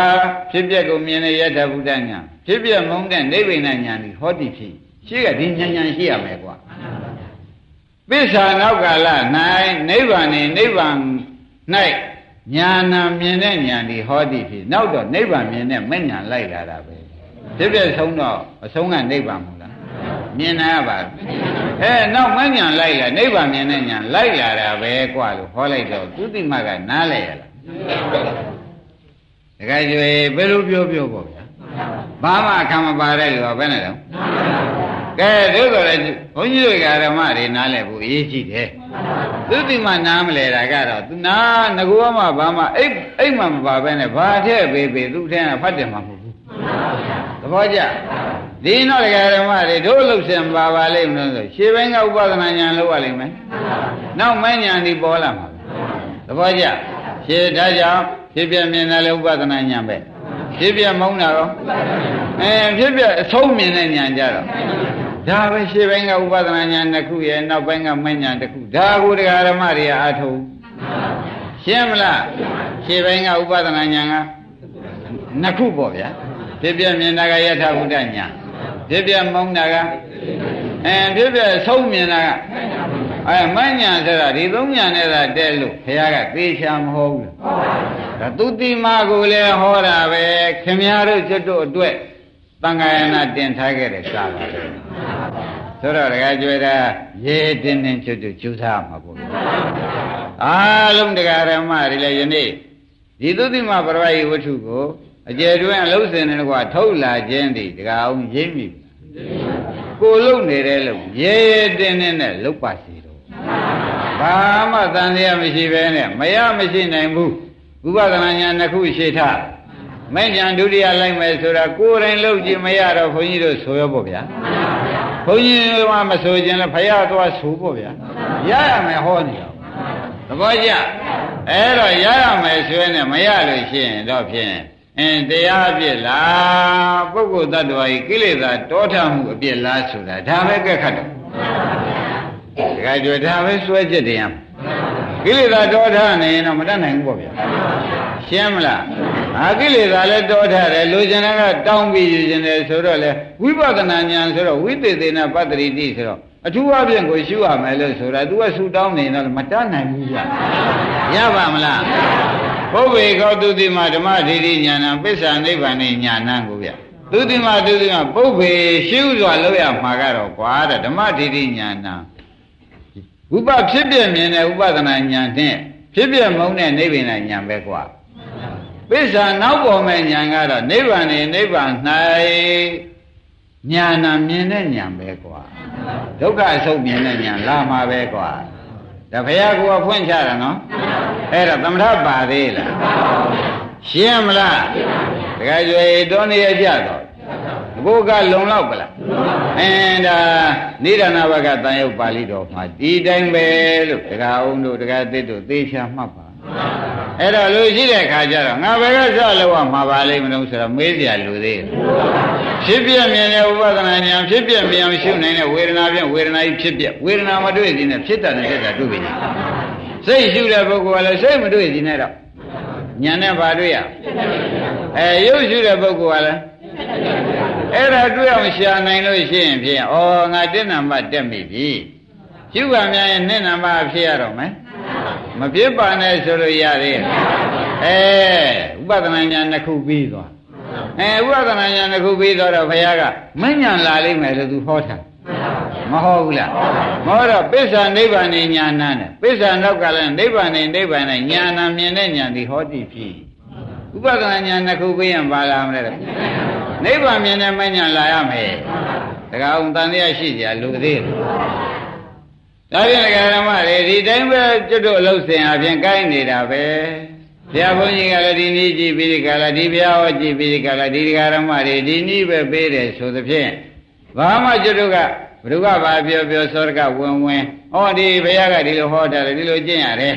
ဖြစ်ပျက်ကိုမြင်တဲ့ယထာဘုဒ္ဓညာဖြစ်ပျက်မုန်းတဲ့နိဗ္ဗာန်ညာတိဟောတိဖြစ်ရှိကဒီဉာဏ်ဉာဏ်ရှိရမယ်ကွာပစ္ဆာနောက်ကာလ၌နိဗ္ဗာန်နေနိဗ္ဗာန်၌ ညာနာမြင်တဲ့ဉာဏ်ဒီဟောတိဖြစ်နောက်တော့နိဗ္ဗာန်မြင်တဲ့မဲ့ဉာဏ်လိုက်လာတာပဲဖြစ်ဖြစ်ဆုံးတော့အဆုံးကနိဗ္ဗာန်မဟုတ်လားမြင်နာပါအဲနောက်မဲ့ဉာဏ်လိုက်လာနိဗ္ဗာန်မြင်တဲ့ဉာဏ်လိုက်လာတာပဲကွာလို့ဟောလိုက်တော့သူတိမကနားလဲရလားတခါကျွေဘယ်လိုပြောပြောပေါ့ဗျာဘာမှခံမပါတဲ့လူကဘယ်နဲ့တော့ ကဲတို့ဆိုလည်းဘုန်းကြီးတွေကဓမ္မတွေနားလည်ဖို့အရေးကြီးတယ်သူတိမနားမလဲတာကတော့သူနာငကောမှဘာမှအိတ်အိတ်မှမပါပဲနဲ့ဘာထည့်ပေးပေးသူထဲကဖတ်တယ်မှာမဟုတ်ဘူးသဘောကျဒီတော့ဒကာဓမ္မတွေတို့လှုပ်စင်ပါပါလိမ့်မလို့ဆိုရှေးပိုင်းကဥပဒနာဉာဏ်လောက်ရလိမ့်မယ်နောက်မဉာဏ်ဒီပေါ်လာမှာသဘောကျရှေးဒါကြောင့်ဖြစ်ပြမြင်တယ်လေဥပဒနာဉာဏ်ပဲဖြစ်ပြမုန်းတာရောအဲဖြစ်ပြအဆုံးမြင်တဲ့ဉာဏ်ကြတော့ ဒါပဲရှေ့ပိုင်းကဥပဒနာဉာဏ်တစ်ခုရဲ့နောက်ပိုင်းကမဉဏ်တစ်ခုဒါကိုတရားဓမ္မတွေအာထုံရှင်းမလားရှေ့ပိုင်းကဥပဒနာဉာဏ်ကနှစ်ခုပေါ့ဗျာဖြစ်ပြမြင်တာကယထာဘုဒ္ဓဉာဏ်ဖြစ်ပြမုန်းတာကအဲဖြစ်ပြဆုံးမြင်တာကအဲမဉဏ်ဆိုတာဒီသုံးဉာဏ်နဲ့သာတဲလို့ဘုရားကသေချာမဟုတ်ဘူးဒါသူတိမာကိုလည်းဟောတာပဲခင်ဗျားတို့ကျွတ်တို့အတွက် တန်ခါယနာတင်ထားခဲ့တဲ့စာပါပဲဆိုတော့တခါကြွယ်တာရေတင်းတင်းကျွတ်တို့ကျူးစားမှာပေါ့အားလုံးတရားဓမ္မတွေလည်းယနေ့ဒီသုတိမပရဝယဝတ္ထုကိုအကျယ်တွင်အလုံးစင်တဲ့ကွာထုတ်လာခြင်းဒီတရားအောင်ရိပ်မိကိုလုံနေတဲ့လို့ရေရေတင်းတင်းနဲ့လုတ်ပါစီတော့ဘာမှတန်တရားမရှိပဲနဲ့မရမရှိနိုင်ဘူးဥပဒနာညာနှစ်ခုရှိထား မဲ့ညာဒုတိယလိုက်မယ်ဆိုတာကိုယ်တိုင်လုပ်ကြည့်မရတော့ခွန်ကြီးတို့ဆိုရောပေါ့ဗျာခွန်ကြီးကမဆိုခြင်းလဲဖရာသွားဆိုပေါ့ဗျာရရမယ်ဟောနေတော့သဘောကျအဲ့တော့ရရမယ်ဆိုရင်မရလို့ရှိရင်တော့ဖြင့်အင်းတရားအပြစ်လားပုဂ္ဂိုလ်တ attva ဤကိလေသာတောထမှုအပြစ်လားဆိုတာဒါပဲကက်ခတ်တော့ဒကာကျွဒါပဲစွဲချက်တင်ရကိလေသာတောထနေရင်တော့မတတ်နိုင်ဘူးပေါ့ဗျာရှင်းမလား အာကိလေသာလည်းတောထတယ်လူကျင်ကတောင်းပြီးယူကျင်တယ်ဆိုတော့လေဝိပဿနာဉာဏ်ဆိုတော့ဝိသေသေနပတ္တိတိဆိုတော့အထူးအပြင်ကိုရှုရမယ်လို့ဆိုတာ तू ကဆူတောင်းနေတော့မတတ်နိုင်ဘူးဗျာရပါမလားဘုဗ္ဗေကောတုတိမဓမ္မဒိဋ္ဌိဉာဏံပစ္စာနိဗ္ဗာန်ဉာဏံကိုဗျသူတိမသူတိမပုဗ္ဗေရှုစွာလို့ရမှာကတော့ကွာတဲ့ဓမ္မဒိဋ္ဌိဉာဏံဥပဖြစ်ပြမြင်တဲ့ဥပဒနာဉာဏ်နဲ့ဖြစ်ပြမုန်းတဲ့နိဗ္ဗာန်ဉာဏ်ပဲကွာ ပစ္စာနောက်ပေါ်မဲ့ဉာဏ်ကတော့နိဗ္ဗာန်နဲ့နိဗ္ဗာန်၌ဉာဏ်မြင်တဲ့ဉာဏ်ပဲကွာဒုက္ခအဆုံးမြင်တဲ့ဉာဏ်လာမှာပဲကွာဒါဘုရားကဖွင့်ချတာနော်အဲ့ဒါသမထပါသေးလားရှင်းမလားတခါကျွေတော်နေရကြတော့ဘုကလုံလောက်ပလားအင်းဒါနိဒာနာဘကတန်ရုပ်ပါဠိတော်မှာဒီတိုင်းပဲလို့တခါအောင်တို့တခါသစ်တို့သေချာမှတ်ပါ အဲ့တော့လူရှိတဲ့ခါကျတော့ငါဘယ်ကစလောက်မှာပါလိမ့်မလို့ဆိုတော့မေးစရာလူသေးတယ်ဖြစ်ပြမြင်တဲ့ဥပဒနာဉာဏ်ဖြစ်ပြမြင်အောင်ရှုနိုင်တဲ့ဝေဒနာဖြင့်ဝေဒနာကြီးဖြစ်ပြဝေဒနာမတွေ့သေးနဲ့ဖြစ်တာနဲ့ဖြစ်တာတွေ့ပြီစိတ်ရှုတဲ့ပုဂ္ဂိုလ်ကလည်းစိတ်မတွေ့သေးနဲ့တော့ဉာဏ်နဲ့ဘာတွေ့ရအဲရုပ်ရှုတဲ့ပုဂ္ဂိုလ်ကလည်းအဲ့ဒါတွေ့အောင်ရှာနိုင်လို့ရှိရင်ဖြင့်ဩငါတက်နံပါတ်တက်မိပြီရှုပါများရင်နှစ်နံပါတ်ဖြစ်ရတော့မယ် မဖြစ်ပါနဲ့ဆိုလို့ရသေးအဲဥပဒနာညာနှစ်ခုပြီးသွားအဲဥပဒနာညာနှစ်ခုပြီးသွားတော့ဘုရားကမဉ္ဇဏ်လာလိမ့်မယ်လို့သူဟောတာမဟုတ်ဘူးလားမဟုတ်တော့ပစ္စာနိဗ္ဗာန်ဉာဏ်နဲ့ပစ္စာနောက်ကလည်းနိဗ္ဗာန်နဲ့နိဗ္ဗာန်နဲ့ဉာဏ်မြင်တဲ့ဉာဏ်ဒီဟောတိဖြစ်ဥပဒနာဉာဏ်နှစ်ခုပြီးရင်ပါလာမလဲနိဗ္ဗာန်မြင်တဲ့မဉ္ဇဏ်လာရမယ်တခါအောင်တန်တရားရှိကြလူသေးတယ် ဒါဖြင့်ဓမ္မတွေဒီတိုင်းပဲကျွတ်တို့အလုပ်စင်အပြင်ကိုင်းနေတာပဲဘုရားဘုန်းကြီးကလည်းဒီနည်းကြည့်ပြီးဒီကလာဒီဘုရားဟောကြည့်ပြီးဒီကလာဒီဓမ္မတွေဒီနည်းပဲပေးတယ်ဆိုသဖြင့်ဘာမှကျွတ်တို့ကဘုရားဘာပြောပြောစောရကဝင်ဝင်ဟောဒီဘုရားကဒီလိုဟောတာလေဒီလိုကျင့်ရတယ်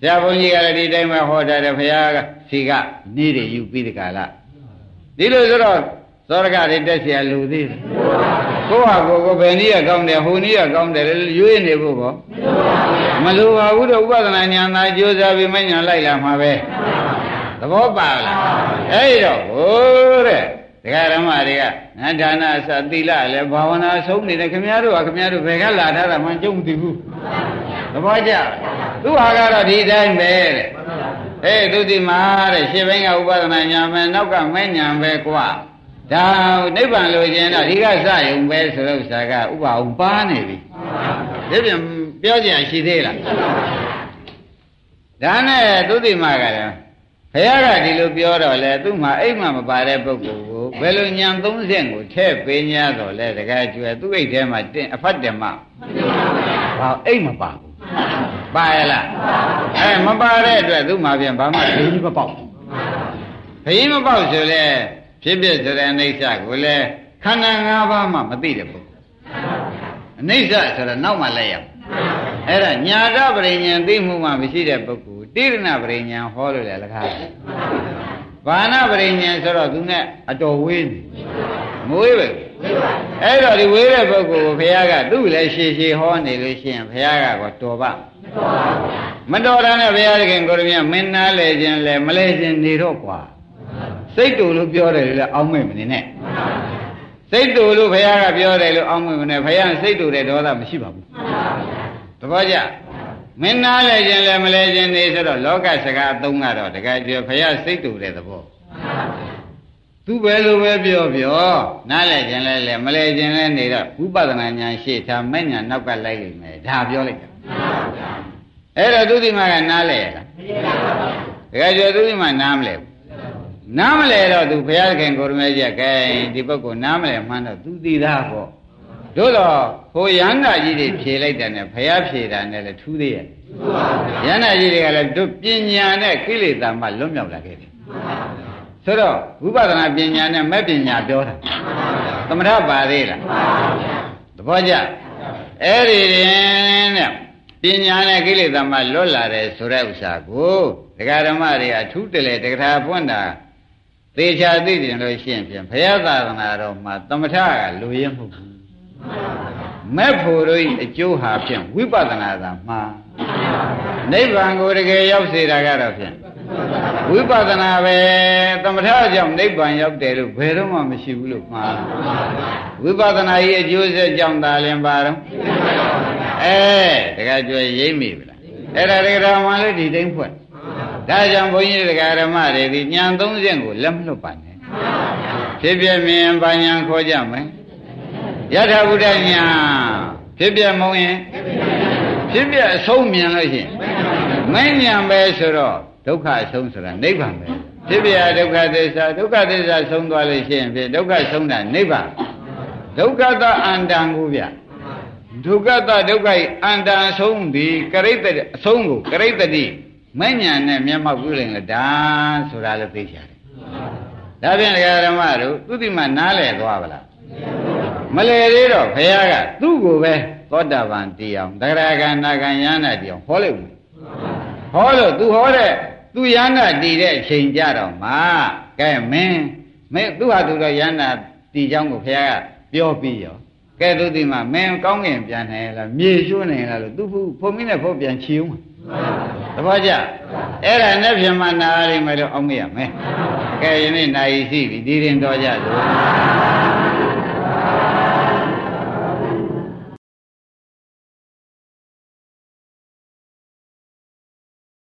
ဘုရားဘုန်းကြီးကလည်းဒီတိုင်းပဲဟောတာတယ်ဘုရားကစီကနေတွေယူပြီးဒီကလာဒီလိုဆိုတော့သောရကတွေတက်เสียလူသေးတယ် ကိုယ့်ဟာကိုယ်ကိုဘယ်နည်းကကောင်းတယ်ဟိုနည်းကကောင်းတယ်ရွေးနေဖို့ကောမလိုပါဘူးတော့ဥပဒနာဉာဏ်သာကြိုးစားပြီးမဉာဏ်လိုက်လာမှာပဲသဘောပါလားအဲ့တော့ဟိုတဲ့ဒကာရမတွေကငါဒါနအစသီလလည်းဘာဝနာဆုံးနေတယ်ခင်ဗျားတို့ကခင်ဗျားတို့ဘယ်ကလာထားတာမှကြုံမသိဘူးသဘောကျသူဟာကတော့ဒီတိုင်းပဲတဲ့ဟေးသူဒီမှာတဲ့ရှင်းဘင်းကဥပဒနာညာမယ်နောက်ကမဲ့ညာပဲကွာ ဒါနိဗ္ဗာန်လိုချင်တော့ဒီကစယုံပဲဆိုတော့ဥစ္စာကဥပအောင်ပါနေပြီဒီပြန်ပြောကြရရှိသေးလားဒါနဲ့သူတိမကလည်းဘုရားကဒီလိုပြောတော့လေသူ့မှာအိမ်မှာမပါတဲ့ပုဂ္ဂိုလ်ကိုဘယ်လိုညံ30ကိုထည့်ပေး냐တော့လေတကယ်ကျွဲသူ့အိတ်ထဲမှာတင်အဖတ်တယ်မဘာအိမ်မပါဘူးပါရလားအဲမပါတဲ့အတွက်သူ့မှာပြန်ဘာမှခင်းမပေါက်ခင်းမပေါက်ဆိုလေ ဖြစ်ဖြစ်ဆိုတဲ့အိဋ္ဌကိုလည်းခခန္ဓာ၅ပါးမှမသိတဲ့ပုဂ္ဂိုလ်အနိစ္စဆိုတော့နောက်မှလဲရအဲ့ဒါညာတပရိညာသိမှုမှမရှိတဲ့ပုဂ္ဂိုလ်တိရဏပရိညာဟောလို့လည်းလကားဘာနာပရိညာဆိုတော့သူနဲ့အတော်ဝေးနေမဝေးပဲအဲ့တော့ဒီဝေးတဲ့ပုဂ္ဂိုလ်ကိုဘုရားကသူ့လည်းရှည်ရှည်ဟောနေလို့ရှိရင်ဘုရားကတော့တော်ပါမတော်တာနဲ့ဘုရားခင်ကိုရမြမင်းနာလဲခြင်းလဲမလဲခြင်းနေတော့ကွာ စိတ်တူလို့ပြောတယ်လေအောင်းမိတ်မနေနဲ့စိတ်တူလို့ဘုရားကပြောတယ်လို့အောင်းမိတ်မနေဘုရားစိတ်တူတဲ့ဒေါသမရှိပါဘူးတပည့်ကြမင်းနာလဲခြင်းလဲမလဲခြင်းနေဆိုတော့လောကစကားအသုံးကတော့တကယ်ကျွဘုရားစိတ်တူတဲ့သဘောသူပဲလိုပဲပြောပြောနားလဲခြင်းလဲလဲမလဲခြင်းလဲနေတော့ဝိပဿနာဉာဏ်ရှေ့ထားမဲ့ညာနောက်ကလိုက်လိမ့်မယ်ဒါပြောလိုက်တာအဲ့တော့သူဒီမှာကနားလဲရလားတကယ်ကျွသူဒီမှာနားမလဲဘူး နားမလဲတော့သူဘုရားခင်ကိုရမေကြီးကဲဒီပုဂ္ဂိုလ်နားမလဲမှန်းတော့သူသိသားပေါ့တို့တော့ဟိုရဟန္တာကြီးတွေဖြေလိုက်တယ်နဲ့ဘုရားဖြေတာနဲ့လည်းထူးသေးရဲ့ရဟန္တာကြီးတွေကလည်းတို့ပညာနဲ့ကိလေသာမှလွတ်မြောက်လာခဲ့တယ်ဆိုတော့ဝိပဿနာပညာနဲ့မဲ့ပညာပြောတာသမထပါသေးလားသဘောကျအဲ့ဒီရင်နဲ့ပညာနဲ့ကိလေသာမှလွတ်လာတယ်ဆိုတဲ့ဥစ္စာကိုဒကာဓမ္မတွေအထူးတလေတက္ကထာပွင့်တာ သေချာသိတယ်လို့ရှင်းဖြင့်ဘုရားသာသနာတော်မှာသမထကလူရင်းမှုမဲ့ဖို့တို့အကျိုးဟာဖြင့်ဝိပဿနာသာမှာနိဗ္ဗာန်ကိုတကယ်ရောက်စေတာကတော့ဖြင့်ဝိပဿနာပဲသမထကြောင့်နိဗ္ဗာန်ရောက်တယ်လို့ဘယ်တော့မှမရှိဘူးလို့မှားဝိပဿနာကြီးအကျိုးဆက်ကြောင့်သာလင်ပါတော့အဲတကယ်ကြွယ်ရိမ့်မိပြီလားအဲ့ဒါတကယ်တော်မှလည်းဒီတိုင်းဖွင့် ဒါကြောင့်ဘုန်းကြီးတရားဓမ္မတွေဒီညံသုံးချက်ကိုလက်မလွတ်ပါနဲ့ဖြစ်ပြမြင်ပါညာခေါ်ကြမယ်ယထာဘုဒ္ဓညာဖြစ်ပြမုံရင်ဖြစ်ပြအဆုံးမြင်လို့ရှိရင်မဉ္ဉံပဲဆိုတော့ဒုက္ခအဆုံးဆိုတာနိဗ္ဗာန်ပဲဖြစ်ပြဒုက္ခသစ္စာဒုက္ခသစ္စာဆုံးသွားလို့ရှိရင်ဖြစ်ဒုက္ခဆုံးတာနိဗ္ဗာန်ဒုက္ခတအန္တံကိုဗျဒုက္ခတဒုက္ခဤအန္တံဆုံးဒီကရိတ္တအဆုံးကိုကရိတ္တိ မဉ္ဉဏ်နဲ့မျက်မှောက်ပြုလိုက်လို့ဒါဆိုတာလည်းသိချတယ်။ဒါဖြင့်ဒကာဓမ္မတို့သူတိမနားလည်သွားပါလား။မလဲသေးတော့ဘုရားကသူ့ကိုပဲသောတာပန်တရားတဂရကနာကံယန္နာတရားဟောလိုက်ဘူး။ဟောလို့သူဟောတဲ့သူယန္နာတည်တဲ့အချိန်ကြတော့မှကဲမင်းမင်းသူ့ဟာသူတော့ယန္နာတည်ကြောင်းကိုဘုရားကပြောပြီးရောကဲသူဒီမှာမင်းကောင်းငင်ပြန်နေလားမြေရွှနေလားလို့သူဖုံမင်းနဲ့ဖုတ်ပြန်ချီဦးမှာ သဘောကျအဲ့ဒါနဲ့ပြန်မှနာရီမယ်လို့အောင်မရမယ်ကဲယနေ့နိုင်ရှိပြီဒီရင်တော်ကြသို့